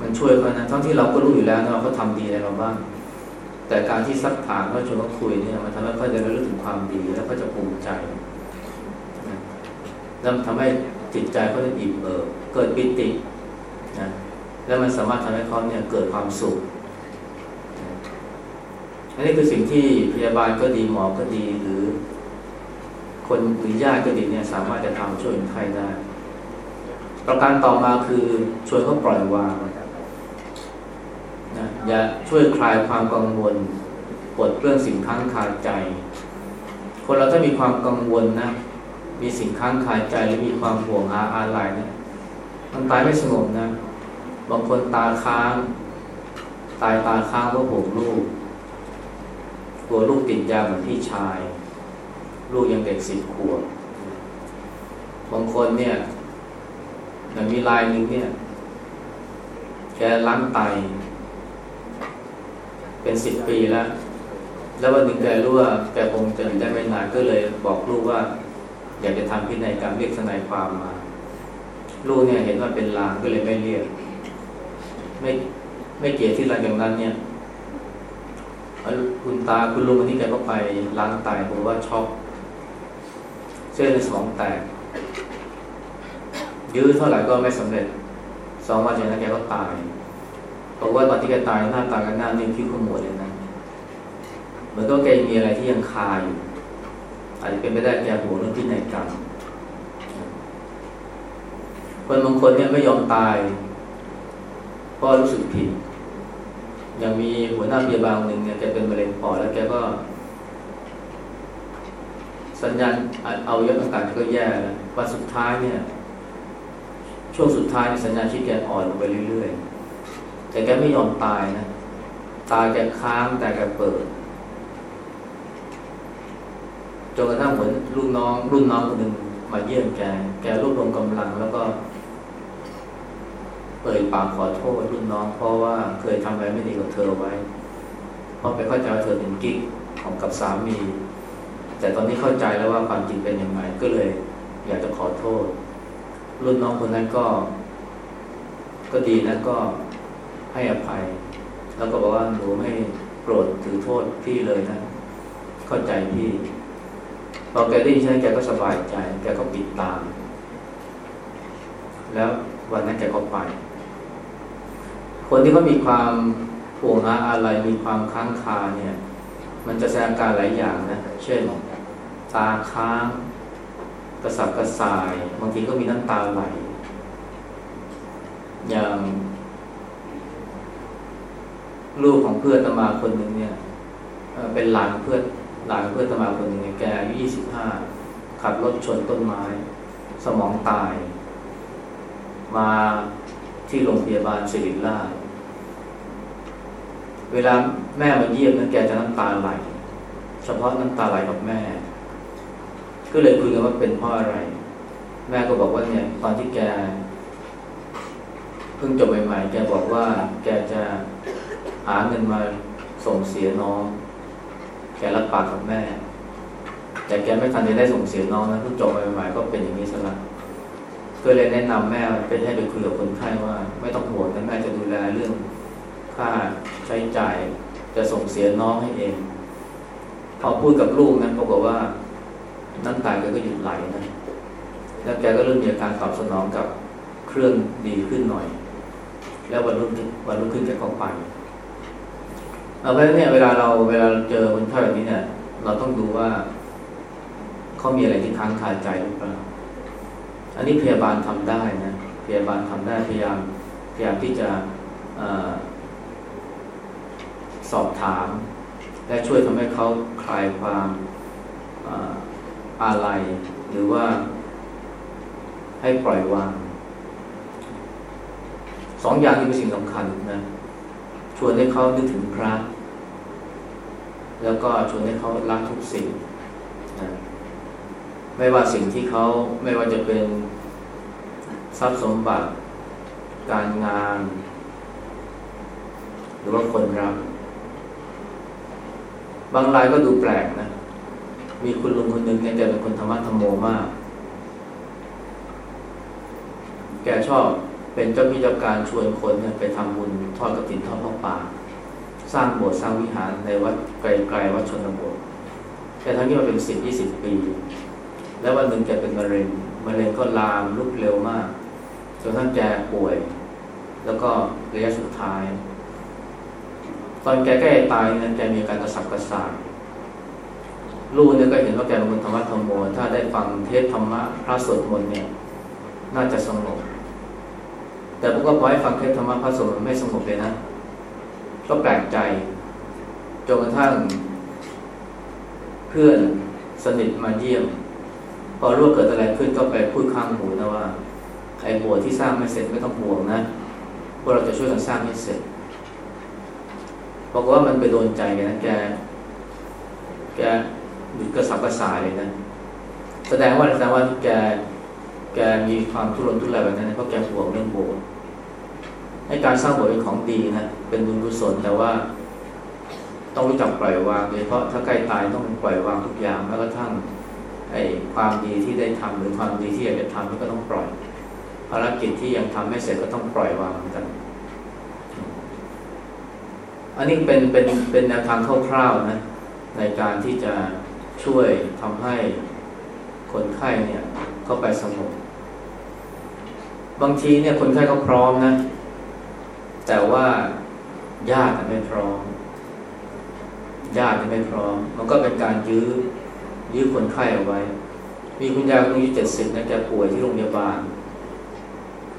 มันช่วยเขานะทั้งที่เราก็รู้อยู่แล้วนะว่าเขาทำดีอะไรเราบ้าง แต่การที่ซักถามเขาชวนเขาคุยเนี่ยมันทำให้เขาได้ระลึกถึงความดีแล้วก็จะภูมิใจแล้วทำให้จิตใจเขาจะอิ่มเอิบเกิดปิตินะแล้วมันสามารถทำให้เขาเนี่ยเกิดความสุข อันนี้คือสิ่งที่พยาบาลก็ดีหมอก็ดีหรือ คนหรือญาติก็ดีเนี่ยสามารถจะทำช่วยคนไข้ได้ประการต่อมาคือช่วยเขาปล่อยวางนะอย่าช่วยคลายความกังวลปลดเรื่องสิ่งค้างคาใจ คนเราถ้ามีความกังวลนะมีสิ่งค้างคาใจหรือมีความห่วงอาอะไรเนี่ยมันตายไม่สงบนะ บางคนตาค้าง ตายตาค้างเพราะห่วงลูก กลัวลูกติดยาเหมือนพี่ชาย ลูกยังเด็กสิบขวบบางคนเนี่ยอย่างมีลายหนึ่งเนี่ย แกล้างไต เป็นสิบปีแล้ว แล้ววันหนึ่งแกรู้ว่าแกคงจะอยู่ได้ไม่นานก็เลยบอกลูกว่า อยากจะทำพินัยกรรมเรียกทนายความมา ลูกเนี่ยเห็นว่าเป็นลางก็เลยไม่เรียก ไม่ไม่เกียที่หลังจากนั้นเนี่ย คุณตาคุณลุงคนนี้แกก็ไปล้างไตผมว่าช็อกเส้นสองแตก ยื้อเท่าไหร่ก็ไม่สำเร็จสองวันจากนั้นแกก็ตายบอกว่าตอนที่แกตายหน้าตากันหน้านิ่งที่ขมวดเลยนะเหมือนก็แกมีอะไรที่ยังคาอยู่อาจจะเป็นไปได้แกหัวเรื่องที่ในกรรมคนบางคนเนี่ยไม่ยอมตายเพราะรู้สึกผิด ยังมีหัวหน้าพยาบาลหนึ่งเนี่ยแกเป็นมะเร็งปอดแล้วแกก็ สัญญาณเอาเยอะต่างๆก็แย่แล้ววันสุดท้ายเนี่ย ช่วงสุดท้ายสัญญาณชีพแกอ่อนลงไปเรื่อยๆ แต่แกไม่ยอมตายนะ ตายแกค้างแต่แกเปิดจนกระทั่งเหมือนลูกน้อง รุ่นน้องคนหนึ่งมาเยี่ยมแก แกรวบรวมกำลังแล้วก็ เอ่ยปากขอโทษรุ่นน้อง เพราะว่าเคยทำอะไรไม่ดีกับเธอไว้ เพราะไปเข้าใจว่าเธอเป็นกิ๊กของกับสามี แต่ตอนนี้เข้าใจแล้วว่าความจริงเป็นยังไงก็เลย อยากจะขอโทษ รุ่นน้องคนนั้นก็ ก็ดีนะก็ให้อภัย แล้วก็บอกว่าหนูไม่โกรธถือโทษพี่เลยนะ เข้าใจพี่พอแกได้ยินใช่แกก็สบายใจ แกก็ปิดตาม แล้ววันนั้นแกก็ไป คนที่เขามีความห่วงอาอะไรมีความค้างคาเนี่ย มันจะแสดงการหลายอย่างนะ เช่น ตาค้าง กระสับกระส่าย บางทีก็มีน้ำตาไหล อย่าง ลูกของเพื่อนตมาคนหนึ่งเนี่ยเป็นหลานเพื่อนหลานเพื่อนตมาคนหนึ่งแกอายุยี่สิบห้าขับรถชนต้นไม้ สมองตาย มาที่โรงพยาบาลศิริราช เวลาแม่มาเยี่ยมนั้นแกจะน้ำตาไหลเฉพาะน้ำตาไหลกับแม่ ก็เลยคุยกันว่าเป็นเพราะอะไร แม่ก็บอกว่าเนี่ย ตอนที่แกเพิ่งจบใหม่ๆแกบอกว่า แกจะหาเงินมาส่งเสียน้อง แกรับปากกับแม่ แต่แกไม่ทันจะได้ส่งเสียน้องนะเพิ่งจบใหม่ๆก็เป็นอย่างนี้ซะละก็เลยแนะนำแม่ไปให้ไปคุยกับคนไข้ว่า ไม่ต้องห่วงนะแม่จะดูแลเรื่อง ค่าใช้จ่ายจะส่งเสียน้องให้เอง พอพูดกับลูกนะปรากฏว่าน้ำตาแกก็หยุดไหลนะ แล้วแกก็เริ่มมีอาการตอบสนองกับเครื่องดีขึ้นหน่อย แล้ววันรุ่งวันรุ่งขึ้นแกก็ไปเอาเพราะฉะนั้เนี่ยเวลาเราเวลาเจอคนไข้แบบนี้เนี่ย เราต้องดูว่าเขามีอะไรที่ค้างคาใจหรือเปล่า อันนี้พยาบาลทำได้นะ พยาบาลทำได้พยายามพยายามที่จะอ สอบถาม และช่วยทำให้เขาคลายความอะไรหรือว่าให้ปล่อยวางสองอย่างนี้เป็นสิ่งสำคัญนะชวนให้เขานึกถึงพระ แล้วก็ชวนให้เขารักทุกสิ่งนะไม่ว่าสิ่งที่เขาไม่ว่าจะเป็นทรัพย์สมบัติ การงาน หรือว่าคนรัก บางรายก็ดูแปลกนะ มีคุณลุงคนหนึ่งเนี่ยแกเป็นคนธรรมะธรรมโมมาก แกชอบเป็นเจ้าพิจการชวนคนเนี่ยไปทำบุญทอดกระถินทอดพระป่า สร้างโบสถ์สร้างวิหารในวัดไกลๆวัดชนบทแกทั้งนี้มาเป็นสิบยี่สิบปี แล้ววันหนึ่งแกเป็นมะเร็งมะเร็งก็ลามลุกเร็วมากจนทั้งแกป่วย แล้วก็ระยะสุดท้าย ตอนแกใกล้ตายนั้นแกมีการกระสับกระส่ายลูกเนี่ยก็เห็นว่าแกเป็นคนธรรมะธรรมโมถ้าได้ฟังเทศธรรมะพระสวดมนต์เนี่ย น่าจะสงบแต่พวกก็พอให้ฟังเทศธรรมะพระสวดมนต์ไม่สงบเลยนะก็แปลกใจจนกระทั่ง เพื่อนสนิทมาเยี่ยม พอรู้เกิดอะไรขึ้นก็ไปพูดข้างหูนะว่าไอ้โบสถ์ที่สร้างไม่เสร็จไม่ต้องห่วงนะพวกเราจะช่วยกันสร้างให้เสร็จ บอกว่ามันไปโดนใจแกนะแกแกหยุดกระสับกระส่ายเลยนะแสดงว่าแสดงว่าแกแกมีความทุรนทุรายแบบนั้นเพราะแกห่วงเรื่องโบสถ์ให้การสร้างโบสถ์เป็นของดีนะเป็นบุญกุศลแต่ว่า ต้องรู้จักปล่อยวางโดยเฉพาะถ้าใกล้ตายต้องปล่อยวางทุกอย่างแม้กระทั่งไอ้ความดีที่ได้ทำหรือความดีที่อยากจะทำก็ต้องปล่อยภารกิจที่ยังทำไม่เสร็จก็ต้องปล่อยวางเหมือนกัน อันนี้เป็นเป็นเป็นแนวทางคร่าวๆนะในการที่จะช่วยทำให้คนไข้เนี่ยเข้าไปสงบบางทีเนี่ยคนไข้เขาพร้อมนะ แต่ว่าญาติไม่พร้อม ญาติไม่พร้อม มันก็เป็นการยื้อยื้อคนไข้เอาไว้ มีคุณยายคนอายุเจ็ดสิบนะแกป่วยที่โรงพยาบาล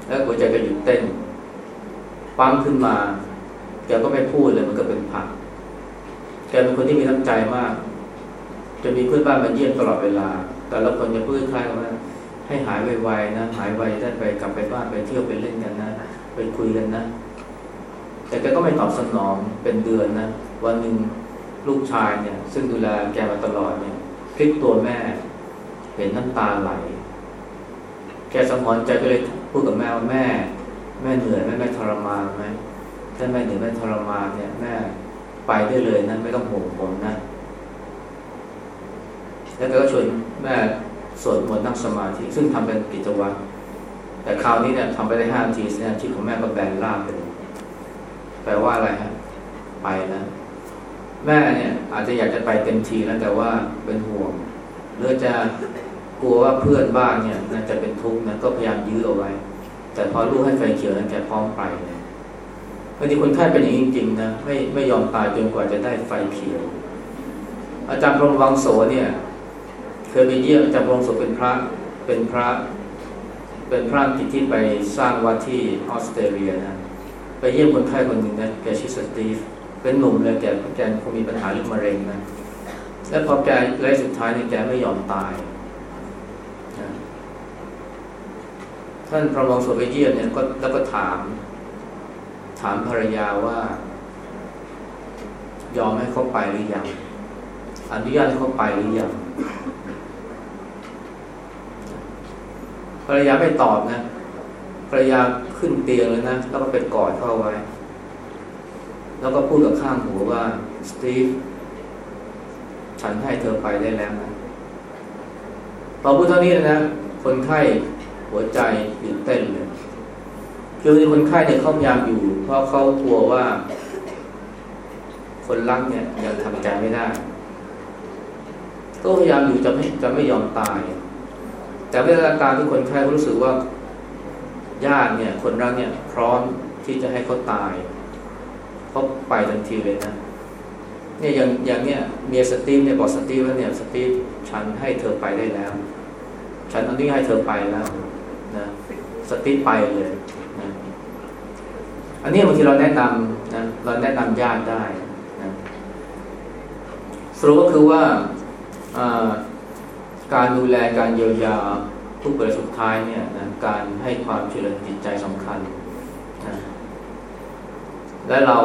แล้วหัวใจก็หยุดเต้น ปั๊มขึ้นมา แกก็ไม่พูดเลยมันก็เป็นผักแกเป็นคนที่มีน้ำใจมาก จะมีเพื่อนบ้านมาเยี่ยมตลอดเวลา แต่ละคนจะพูดคล้ายกันว่าให้หายไวๆนะ หายไวได้ไปกลับไปบ้านไปเที่ยวไปเล่นกันนะ ไปคุยกันนะ แต่แกก็ไม่ตอบสนองเป็นเดือนนะ วันหนึ่งลูกชายเนี่ย ซึ่งดูแลแกมาตลอดเนี่ยพลิกตัวแม่ เห็นน้ำตาไหล แกสมอนใจก็เลยพูดกับแม่ว่าแม่ แม่เหนื่อยแม่แม่ทรมานไหม ถ้าแม่เหนื่อยแม่ทรมานเนี่ยแม่ไปได้เลยนะไม่ต้องห่วงผมนะ แล้วก็ชวนแม่สวดมนต์นั่งสมาธิซึ่งทำเป็นกิจวัตรแต่คราวนี้เนี่ยทำไปได้ห้านาทีเนี่ยชีวิตของแม่ก็แบนราบไปเลยแปลว่าอะไรฮะไปนะแม่เนี่ย อาจจะอยากจะไปเต็มทีแล้วแต่ว่าเป็นห่วงหรือจะกลัวว่าเพื่อนบ้านเนี่ยน่าจะเป็นทุกข์นะก็พยายามยื้อเอาไว้ แต่พอลูกให้ไฟเขียวนั้นแกพร้อมไปเลย บางทีคนไข้เป็นอย่างนี้จริงๆนะไม่ไม่ยอมตายจนกว่าจะได้ไฟเขียว อาจารย์พรมวังโสเนี่ย เคยไปเยี่ยมอาจารย์พรมวังโสเป็นพระเป็นพระ เป็นพระกิจที่ไปสร้างวัดที่ออสเตรเลียนะไปเยี่ยมคนไข้คนหนึ่งนะแกชื่อสตีฟเป็นหนุ่มเลยแกแกคงมีปัญหาเรื่องมะเร็งนะแล้วพอแกระยะสุดท้ายเนี่ยแกไม่ยอมตายท่านพระมองสวดไปเยี่ยมเนี่ยก็แล้วก็ถามามภรรยาว่า ยอมให้เขาไปหรือยัง อนุญาตให้เขาไปหรือยัง ภรรยาไม่ตอบนะ ภรรยาขึ้นเตียงเลยนะ แล้วก็ไปกอดเข้าไว้ แล้วก็พูดกับข้างหูว่า สตีฟ ฉันให้เธอไปได้แล้วนะพอพูดเท่านี้นะ คนไข้หัวใจหยุดเต้นเลย คือคนไข้เนี่ยเขาพยายามอยู่ เพราะเขากลัวว่า คนรักเนี่ยยังทำใจไม่ได้ ก็พยายามอยู่จะไม่จะไม่ยอมตาย แต่เวลาการที่คนไข้รู้สึกว่าญาติเนี่ย คนรักเนี่ย พร้อมที่จะให้เขาตายเขาไปทันทีเลยนะเนี่ยอย่างอย่างเนี้ยเมียสตีฟเนี่ยบอกสตีฟว่าเนี่ยสตีฟฉันให้เธอไปได้แล้ว ฉันอนุญาตให้เธอไปแล้วนะสตีฟไปเลย อันนี้บางทีเราแนะนำนะเราแนะนำญาติได้นะสรุปก็คือว่าการดูแลการเยียวยาผู้ป่วยสุดท้ายเนี่ยนะการให้ความช่วยเหลือจิตใจสำคัญนะและเรา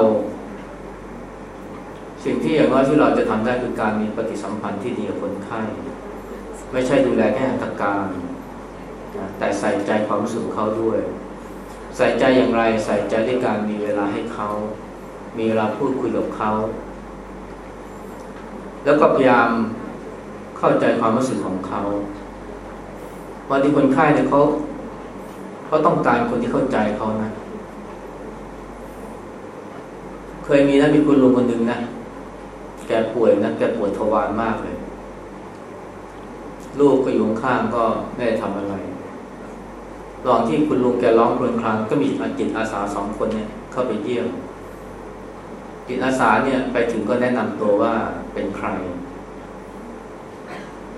สิ่งที่อย่างน้อยที่เราจะทำได้คือการมีปฏิสัมพันธ์ที่ดีกับคนไข้ ไม่ใช่ดูแลแค่หัตการนะแต่ใส่ใจความรู้สึกเขาด้วย ใส่ใจอย่างไรใส่ใจด้วยการมีเวลาให้เขา มีเวลาพูดคุยกับเขา แล้วก็พยายามเข้าใจความรู้สึกของเขาวันที่คนไข้เนี่ยเขาเขาต้องการคนที่เข้าใจเขานะ เคยมีนะมีคุณลุงคนหนึ่งนะแกป่วยนะแกปวดทวารมากเลย ลูกก็อยู่ข้างก็ไม่ได้ทำอะไร ระหว่างที่คุณลุงแกร้องครวญครางก็มีจิตอาสาสองคนเนี่ยเข้าไปเยี่ยมจิตอาสาเนี่ยไปถึงก็แนะนำตัวว่าเป็นใคร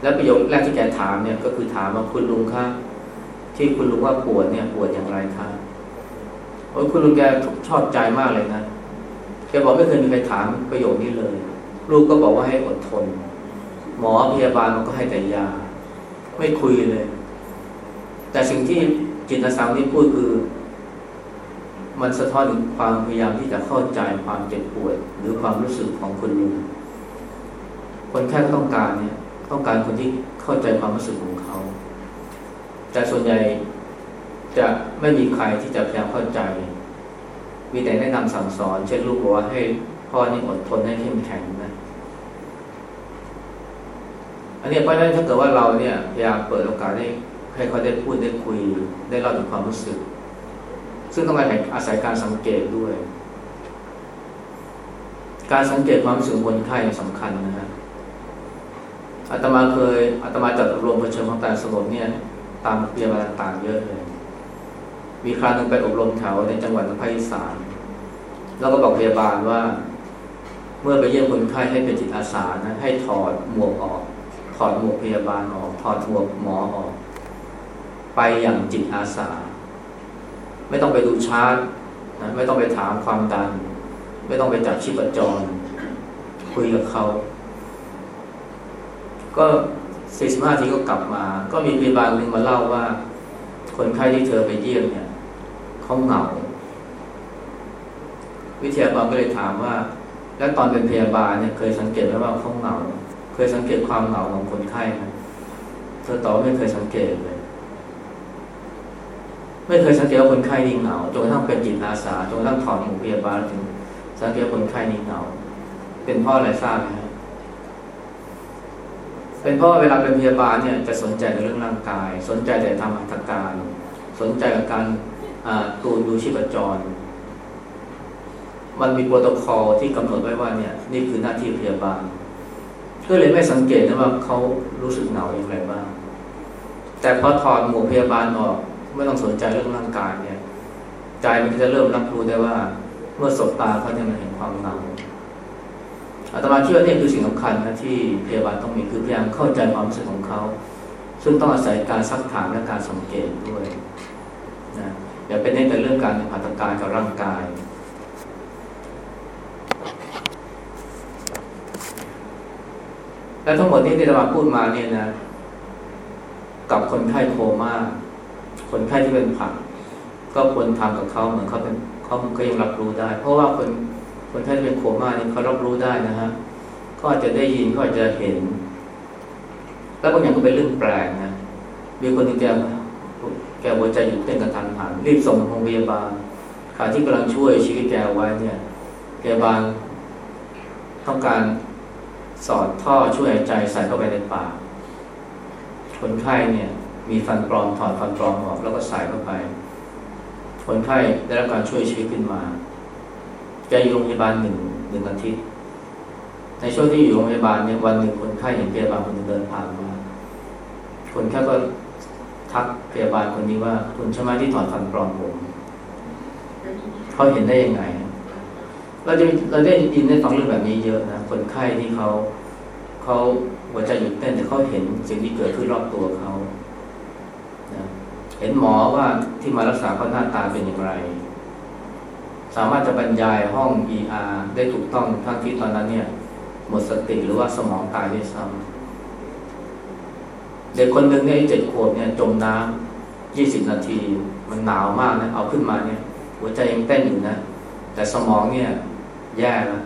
แล้วประโยคแรกที่แกถามเนี่ยก็คือถามว่าคุณลุงคะที่คุณลุงว่าปวดเนี่ยปวดอย่างไรคะโอ้ยคุณลุงแกชอบใจมากเลยนะแกบอกไม่เคยมีใครถามประโยคนี้เลย ลูกก็บอกว่าให้อดทน หมอพยาบาลมันก็ให้แต่ยา ไม่คุยเลย แต่สิ่งที่ จิตอาสาที่พูดคือ มันสะท้อนถึงความพยายามที่จะเข้าใจความเจ็บปวดหรือความรู้สึกของคุณลุงคนแค่ต้องการเนี่ยต้องการคนที่เข้าใจความรู้สึกของเขา แต่ส่วนใหญ่จะไม่มีใครที่จะพยายามเข้าใจ มีแต่แนะนำสั่งสอน เช่นลูกบอกว่าให้พ่อนี่อดทนให้เข้มแข็งนะอันนี้เพราะฉะนั้นถ้าเกิดว่าเราเนี่ยพยายามเปิดโอกาสให้ ให้เขาได้พูดได้คุย ได้เล่าถึงความรู้สึก ซึ่งต้องอาศัยการสังเกตด้วย การสังเกตความรู้สึกคนไข้สำคัญนะฮะอาตมาเคยอาตมาจัดรวมประชิญของการสลบเนี่ย ตามเรียนมาต่างๆเยอะเลยมีครั้งหนึ่งไปอบรมแถวในจังหวัดภาคอีสานแล้วก็บอกพยาบาลว่า เมื่อไปเยี่ยมคนไข้ให้เป็นจิตอาสานะให้ถอดหมวกออก ถอดหมวกพยาบาลออก ถอดหมวกหมอออก ไปอย่างจิตอาสา ไม่ต้องไปดูชาร์ตนะไม่ต้องไปถามความดัน ไม่ต้องไปจับชีพจร คุยกับเขา ก็สี่สิบห้าทีก็กลับมา ก็มีพยาบาลหนึ่งมาเล่าว่า คนไข้ที่เธอไปเยี่ยมเนี่ยเขาเหงา วิทยากรก็เลยถามว่า แล้วตอนเป็นพยาบาลเนี่ยเคยสังเกตไหมว่าเขาเหงา เคยสังเกตความเหงาของคนไข้ไหมเธอตอบไม่เคยสังเกตเลย ไม่เคยสังเกตว่าคนไข้นี่เหงาจนกระทั่งเป็นจิตอาสาจนกระทั่งถอนหมู่พยาบาลถึงสังเกตคนไข้นี่เหงาเป็นเพราะอะไรทราบไหมเป็นเพราะเวลาเป็นพยาบาลเนี่ยจะสนใจในเรื่องร่างกาย สนใจแต่ทำหัตถการ สนใจกับการตรวจดูชีพจร มันมีโปรโตคอลที่กำหนดไว้ว่าเนี่ยนี่คือหน้าที่พยาบาลก็เลยไม่สังเกตนะว่าเขารู้สึกเหงาอย่างไรบ้างแต่พอถอดหมวกพยาบาลออก ไม่ต้องสนใจเรื่องร่างกายเนี่ย ใจมันก็จะเริ่มรับรู้ได้ว่า เมื่อสบตาเขาเนี่ยมันเห็นความเหงาอาตมาเชื่อเนี่ยคือสิ่งสำคัญนะที่พยาบาลต้องมีคือพยายามเข้าใจความรู้สึกของเขา ซึ่งต้องอาศัยการซักถามและการสังเกตด้วยนะอย่าเป็นเน้นแต่เรื่องการผ่าตัดการกับร่างกาย และทั้งหมดที่ที่อาตมาพูดมาเนี่ยนะ กับคนไข้โคม่า คนไข้ที่เป็นผัก ก็ควรทำกับเขาเหมือนเขาเป็นเขาก็ยังรับรู้ได้ เพราะว่าคนคนไข้ที่เป็นโคม่านี่เขารับรู้ได้นะฮะก็อาจจะได้ยินก็อาจจะเห็น แล้วบางอย่างก็เป็นเรื่องแปลกนะมีคนที่แกแกหัวใจหยุดเต้นกระทันหันรีบส่งโรงพยาบาลขาที่กำลังช่วยชีวิตแกไว้เนี่ยพยาบาลต้องการสอดท่อช่วยหายใจใส่เข้าไปในปากคนไข้เนี่ย มีฟันปลอมถอดฟันปลอมออกแล้วก็ใส่เข้าไป คนไข้ได้รับการช่วยชีวิตขึ้นมา จะอยู่โรงพยาบาลหนึ่งหนึ่งอาทิตย์ ในช่วงที่อยู่โรงพยาบาลเนี่ยวันหนึ่งคนไข้เห็นพยาบาลคนนึงเดินผ่านมา คนไข้ก็ทักพยาบาลคนนี้ว่าคุณใช่ไหมที่ถอดฟันปลอมผมเขาเห็นได้ยังไง เราจะเราได้ยินได้ฟังเรื่องแบบนี้เยอะนะ คนไข้ที่เขาเขาหัวใจหยุดเต้นแต่เขาเห็นสิ่งที่เกิดขึ้นรอบตัวเขา เห็นหมอว่าที่มารักษาเขาหน้าตาเป็นอย่างไร สามารถจะบรรยายห้อง ER ได้ถูกต้องทั้งที่ตอนนั้นเนี่ย หมดสติหรือว่าสมองตายด้วยซ้ำเด็กคนหนึ่งเนี่ยเจ็ดขวบเนี่ยจมน้ำยี่สิบนาที มันหนาวมากนะเอาขึ้นมาเนี่ย หัวใจยังเต้นอยู่นะ แต่สมองเนี่ย แย่แล้ว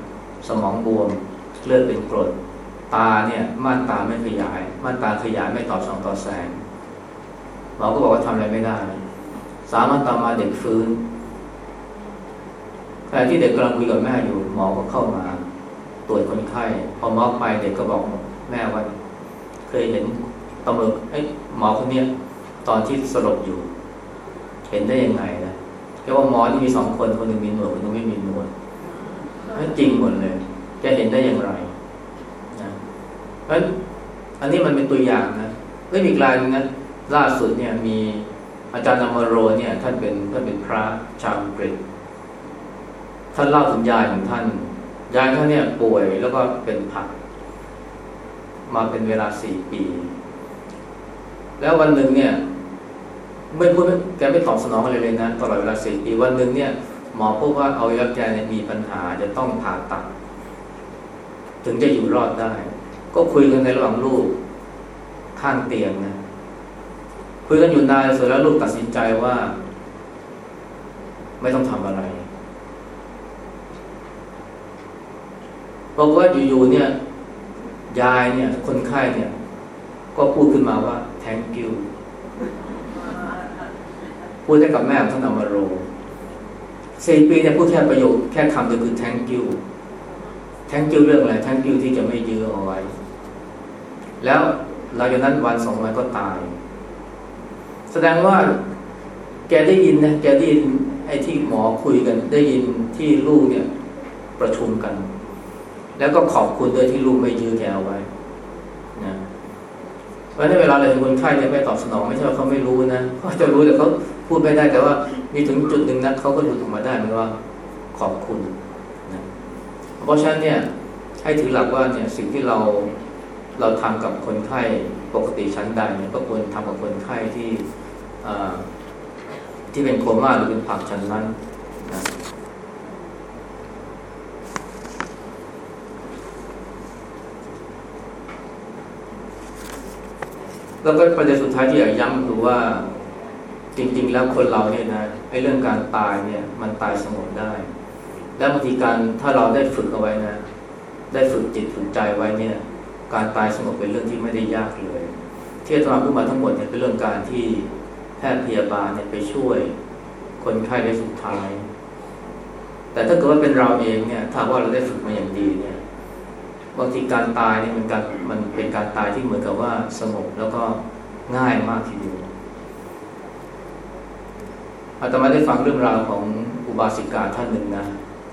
สมองบวมเลือดเป็นกรดตาเนี่ยม่านตาไม่ขยาย ม่านตาขยายไม่ตอบสองต่อแสง หมอก็บอกว่าทำอะไรไม่ได้ สามารถต่อมาเด็กฟื้นขณะที่เด็กกำลังคุยกับแม่อยู่ หมอก็เข้ามา ตรวจคนไข้ พอหมอไปเด็กก็บอกแม่ว่า เคยเห็นตำรวจไอ้หมอคนเนี้ยตอนที่สลบอยู่ เห็นได้ยังไงนะแค่ว่าหมอที่มีสองคนคนหนึ่งมีหนวดคนหนึ่งไม่มีหนวดจริงหมดเลย จะเห็นได้อย่างไรนะเพราะอันนี้มันเป็นตัวอย่างนะไม่มีกลายนะ ล่าสุดเนี่ยมีอาจารย์นามโรเนี่ยท่านเป็นท่านเป็นพระชาวอังกฤษท่านเล่าถึงยายของท่าน ยายท่านเนี่ยป่วยแล้วก็เป็นผัก มาเป็นเวลาสี่ปี แล้ววันหนึ่งเนี่ย ไม่พูดแกไม่ตอบสนองอะไรเลยนะตลอดเวลาสี่ปีวันหนึ่งเนี่ย หมอพบว่าเอายักแกเนี่ยมีปัญหาจะต้องผ่าตัด ถึงจะอยู่รอดได้ ก็คุยกันในระหว่างลูกข้างเตียงนะ คุยกันอยู่นานเสร็จแล้วลูกตัดสินใจว่า ไม่ต้องทำอะไรบอกว่าอยู่ๆเนี่ยยายเนี่ย คนไข้เนี่ย ก็พูดขึ้นมาว่า thank you พูดให้กับแม่ของท่านอมโรสี่ปีเนี่ยพูดแค่ประโยคแค่คำเดียวคือ thank you thank you เรื่องอะไร thank you ที่จะไม่ยื้อเอาไว้ แล้วหลังจากนั้นวันสองวันก็ตาย แสดงว่าแกได้ยินนะแกได้ยินไอ้ที่หมอคุยกัน ได้ยินที่ลูกเนี่ยประชุมกัน แล้วก็ขอบคุณด้วยที่ลูกไม่ยื้อแกเอาไว้นะเพราะในเวลาเราเห็นคนไข้เนี่ยไม่ตอบสนองไม่ใช่ว่าเขาไม่รู้นะเขาจะรู้แต่เขาพูดไม่ได้แต่ว่า มีถึงจุดหนึ่งนะเขาก็หลุดออกมาได้มือนว่าขอบคุณนะเพราะฉะนั้นเนี่ยให้ถือหลักว่าเนี่ยสิ่งที่เราเราทำกับคนไข้ ปกติชั้นใดเนี่ยก็ควรทำกับคนไข้ที่ที่เป็นโคม่าหรือเป็นผักชั้นนั้นนะแล้วก็ประเด็นสุดท้ายที่อยากย้ำคือว่าจริง ๆ แล้วคนเราเนี่ยนะไอ้เรื่องการตายเนี่ยมันตายสงบได้ แล้วบางทีการถ้าเราได้ฝึกเอาไว้นะ ได้ฝึกจิตฝึกใจไว้เนี่ย การตายสงบเป็นเรื่องที่ไม่ได้ยากเลย ที่อาตมาพูดมาทั้งหมดเนี่ยเป็นเรื่องการที่แพทย์พยาบาลเนี่ยไปช่วย คนไข้ในสุดท้าย แต่ถ้าเกิดว่าเป็นเราเองเนี่ยถ้าว่าเราได้ฝึกมาอย่างดีเนี่ยบางทีการตายเนี่ยมันการมันเป็นการตายที่เหมือนกับว่าสงบแล้วก็ง่ายมากทีเดียวอาตมาได้ฟังเรื่องราวของอุบาสิกาท่านหนึ่งนะ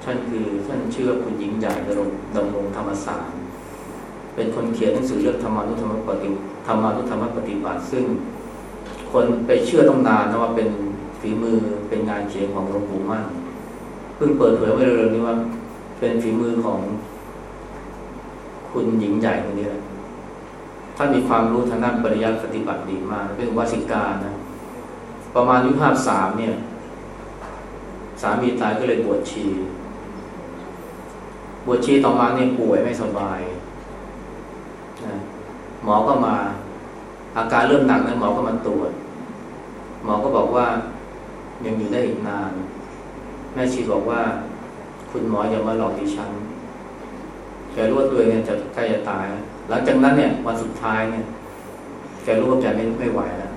ท่านคือท่านชื่อคุณหญิงใหญ่ดำรงดำรงธรรมศาสตร์ เป็นคนเขียนหนังสือเรื่องธรรมานุธรรมปฏิธรรมานุธรรมปฏิบัติ ซึ่งคนไปเชื่อต้องนานนะว่าเป็นฝีมือเป็นงานเขียนของหลวงปู่มั่นเพิ่งเปิดเผยไว้เร็วๆนี้ว่า เป็นฝีมือของคุณหญิงใหญ่คนนี้แหละท่านมีความรู้ทางด้านปริยัติปฏิบัติดีมาก เป็นวาสิกานะ ประมาณอายุห้าสามเนี่ย สามีตายก็เลยบวชชี บวชชีต่อมาเนี่ยป่วยไม่สบาย หมอก็มา อาการเริ่มหนักนะหมอก็มาตรวจ หมอก็บอกว่ายังอยู่ได้อีกนาน แม่ชีบอกว่า คุณหมออย่ามาหลอกดิฉันแกรู้ว่าตัวเองจะใกล้จะตาย หลังจากนั้นเนี่ยวันสุดท้ายเนี่ยแกรู้ว่าแกไม่ไม่ไหวแล้ว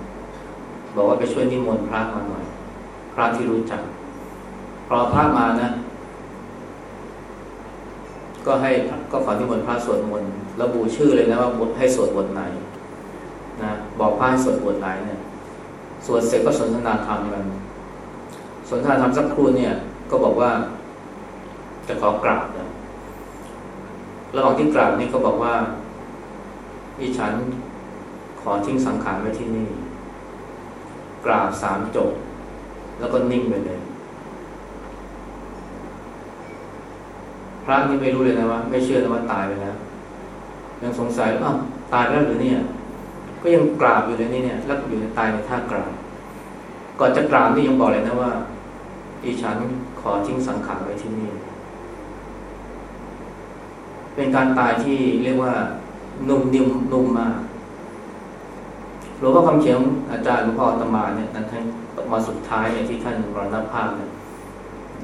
บอกว่าไปช่วยนิมนต์พระมาหน่อย พระที่รู้จักพอพระมานะ ก็ให้ก็ขอนิมนต์พระสวดมนต์ ระบุชื่อเลยนะว่าบทให้สวดบทไหนนะบอกพระให้สวดบทไหนเนี่ยสวดเสร็จก็สนทนาธรรมกันสนทนาธรรมสักครู่เนี่ย ก็บอกว่าจะขอกราบนะระหว่างที่กราบนี่เขาบอกว่าอีฉันขอทิ้งสังขารไว้ที่นี่ กราบสามจบ แล้วก็นิ่งไปเลยพระนี่ไม่รู้เลยนะว่า ไม่เชื่อนะว่าตายไปแล้ว ยังสงสัยว่าตายแล้วหรือเนี่ย ก็ยังกราบอยู่เลยนี่เนี่ยแล้วอยู่ในตายในท่ากราบก่อนจะกราบนี่ยังบอกเลยนะว่าอีฉันขอทิ้งสังขารไว้ที่นี่ เป็นการตายที่เรียกว่านุ่มนิ่มนุ่มมากหลวงพ่อคำเขียงอาจารย์หลวงพ่อตมาเนี่ยนั้นท่านมาสุดท้ายเนี่ยที่ท่านมรณภาพเนี่ย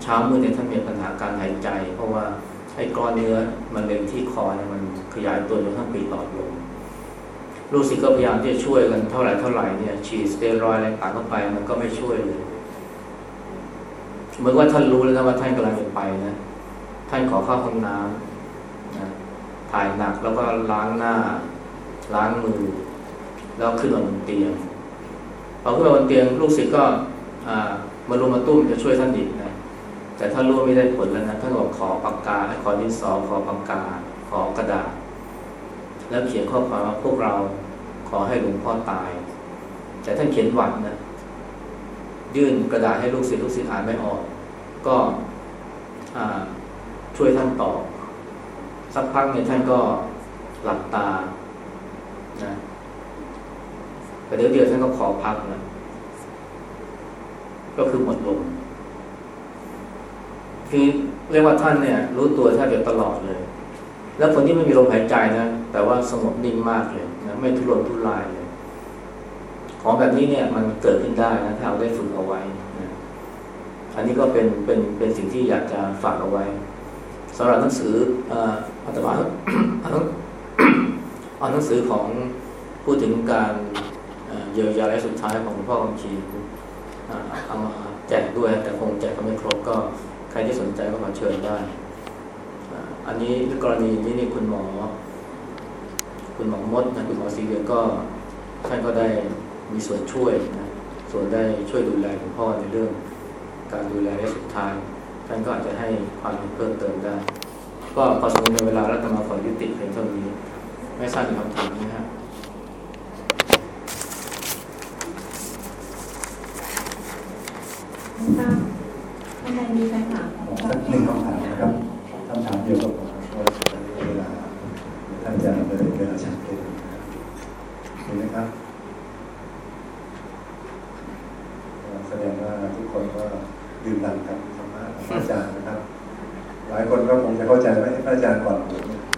เช้ามืดเนี่ยท่านมีปัญหาการหายใจ เพราะว่า ไอ้ก้อนเนื้อมันเป็นที่คอเนี่ยมันขยายตัวจนทั้งปีหลอดลมลูกศิษย์ก็พยายามที่จะช่วยกันเท่าไหร่เท่าไหร่เนี่ยฉีดสเตียรอยอะไรต่างเข้าไปมันก็ไม่ช่วยเลยเหมือนว่าท่านรู้แล้วนะว่าท่านกำลังจะไปนะท่านขอเข้าห้องน้ำนะถ่ายหนักแล้วก็ล้างหน้า ล้างมือ แล้วขึ้นบนเตียงพอขึ้นบนเตียงลูกศิษย์ก็มารุมมาตุ้มจะช่วยท่านอีกนะ แต่ถ้ารู้ไม่ได้ผลแล้วนะท่านบอกขอปากกาให้ขอดินสอขอปากกา ขอกระดาษ แล้วเขียนข้อความว่าพวกเราขอให้หลวงพ่อตาย แต่ท่านเขียนหวัดนะยื่นกระดาษให้ลูกศิษย์ลูกศิษย์อ่านไม่ออก ก็ช่วยท่านตอบสักพักเนี่ยท่านก็หลับตานะแต่เดี๋ยวเดียวท่านก็ขอพักนะก็คือหมดลม คือเรียกว่าท่านเนี่ย รู้ตัวแทบจะตลอดเลย แล้วคนที่ไม่มีลมหายใจนะแต่ว่าสงบนิ่งมากเลยนะไม่ทุรนทุรายเลย ของแบบนี้เนี่ยมันเกิดขึ้นได้นะถ้าเราได้ฝึกเอาไว้นะอันนี้ก็เป็นเป็นเป็นสิ่งที่อยากจะฝากเอาไว้สำหรับหนังสืออาตมาเอาหนังสือของพูดถึงการเยียวยาและสุดท้ายของพ่อคำชีเอามาแจกด้วยแต่คงแจกก็ไม่ครบก็ ใครที่สนใจก็มาเชิญได้ อันนี้กรณีนี้นี่คุณหมอ คุณหมอมดนะคุณหมอสีเวียก็ท่านก็ได้มีส่วนช่วยนะส่วนได้ช่วยดูแลคุณพ่อในเรื่อง การดูแลในสุดท้ายท่านก็อาจจะให้ความเพิ่มเติมได้ ก็พอสมควรในเวลาแล้วจะมาขอยุติเพียงเท่านี้ ไม่ทราบมีคำถามไหมครับทราบ ท่านใดมีคำถามสักหนึ่งคำถามนะครับคำถามเดียวกับผมว่าเวลาท่านจะเลยเวลาชัดเจนเห็นไหมครับแสดงว่าทุกคนก็ดื่มด่ำกับธรรมะพระอาจารย์นะครับ หลายคนก็คงจะเข้าใจว่าพระอาจารย์ก่อนผม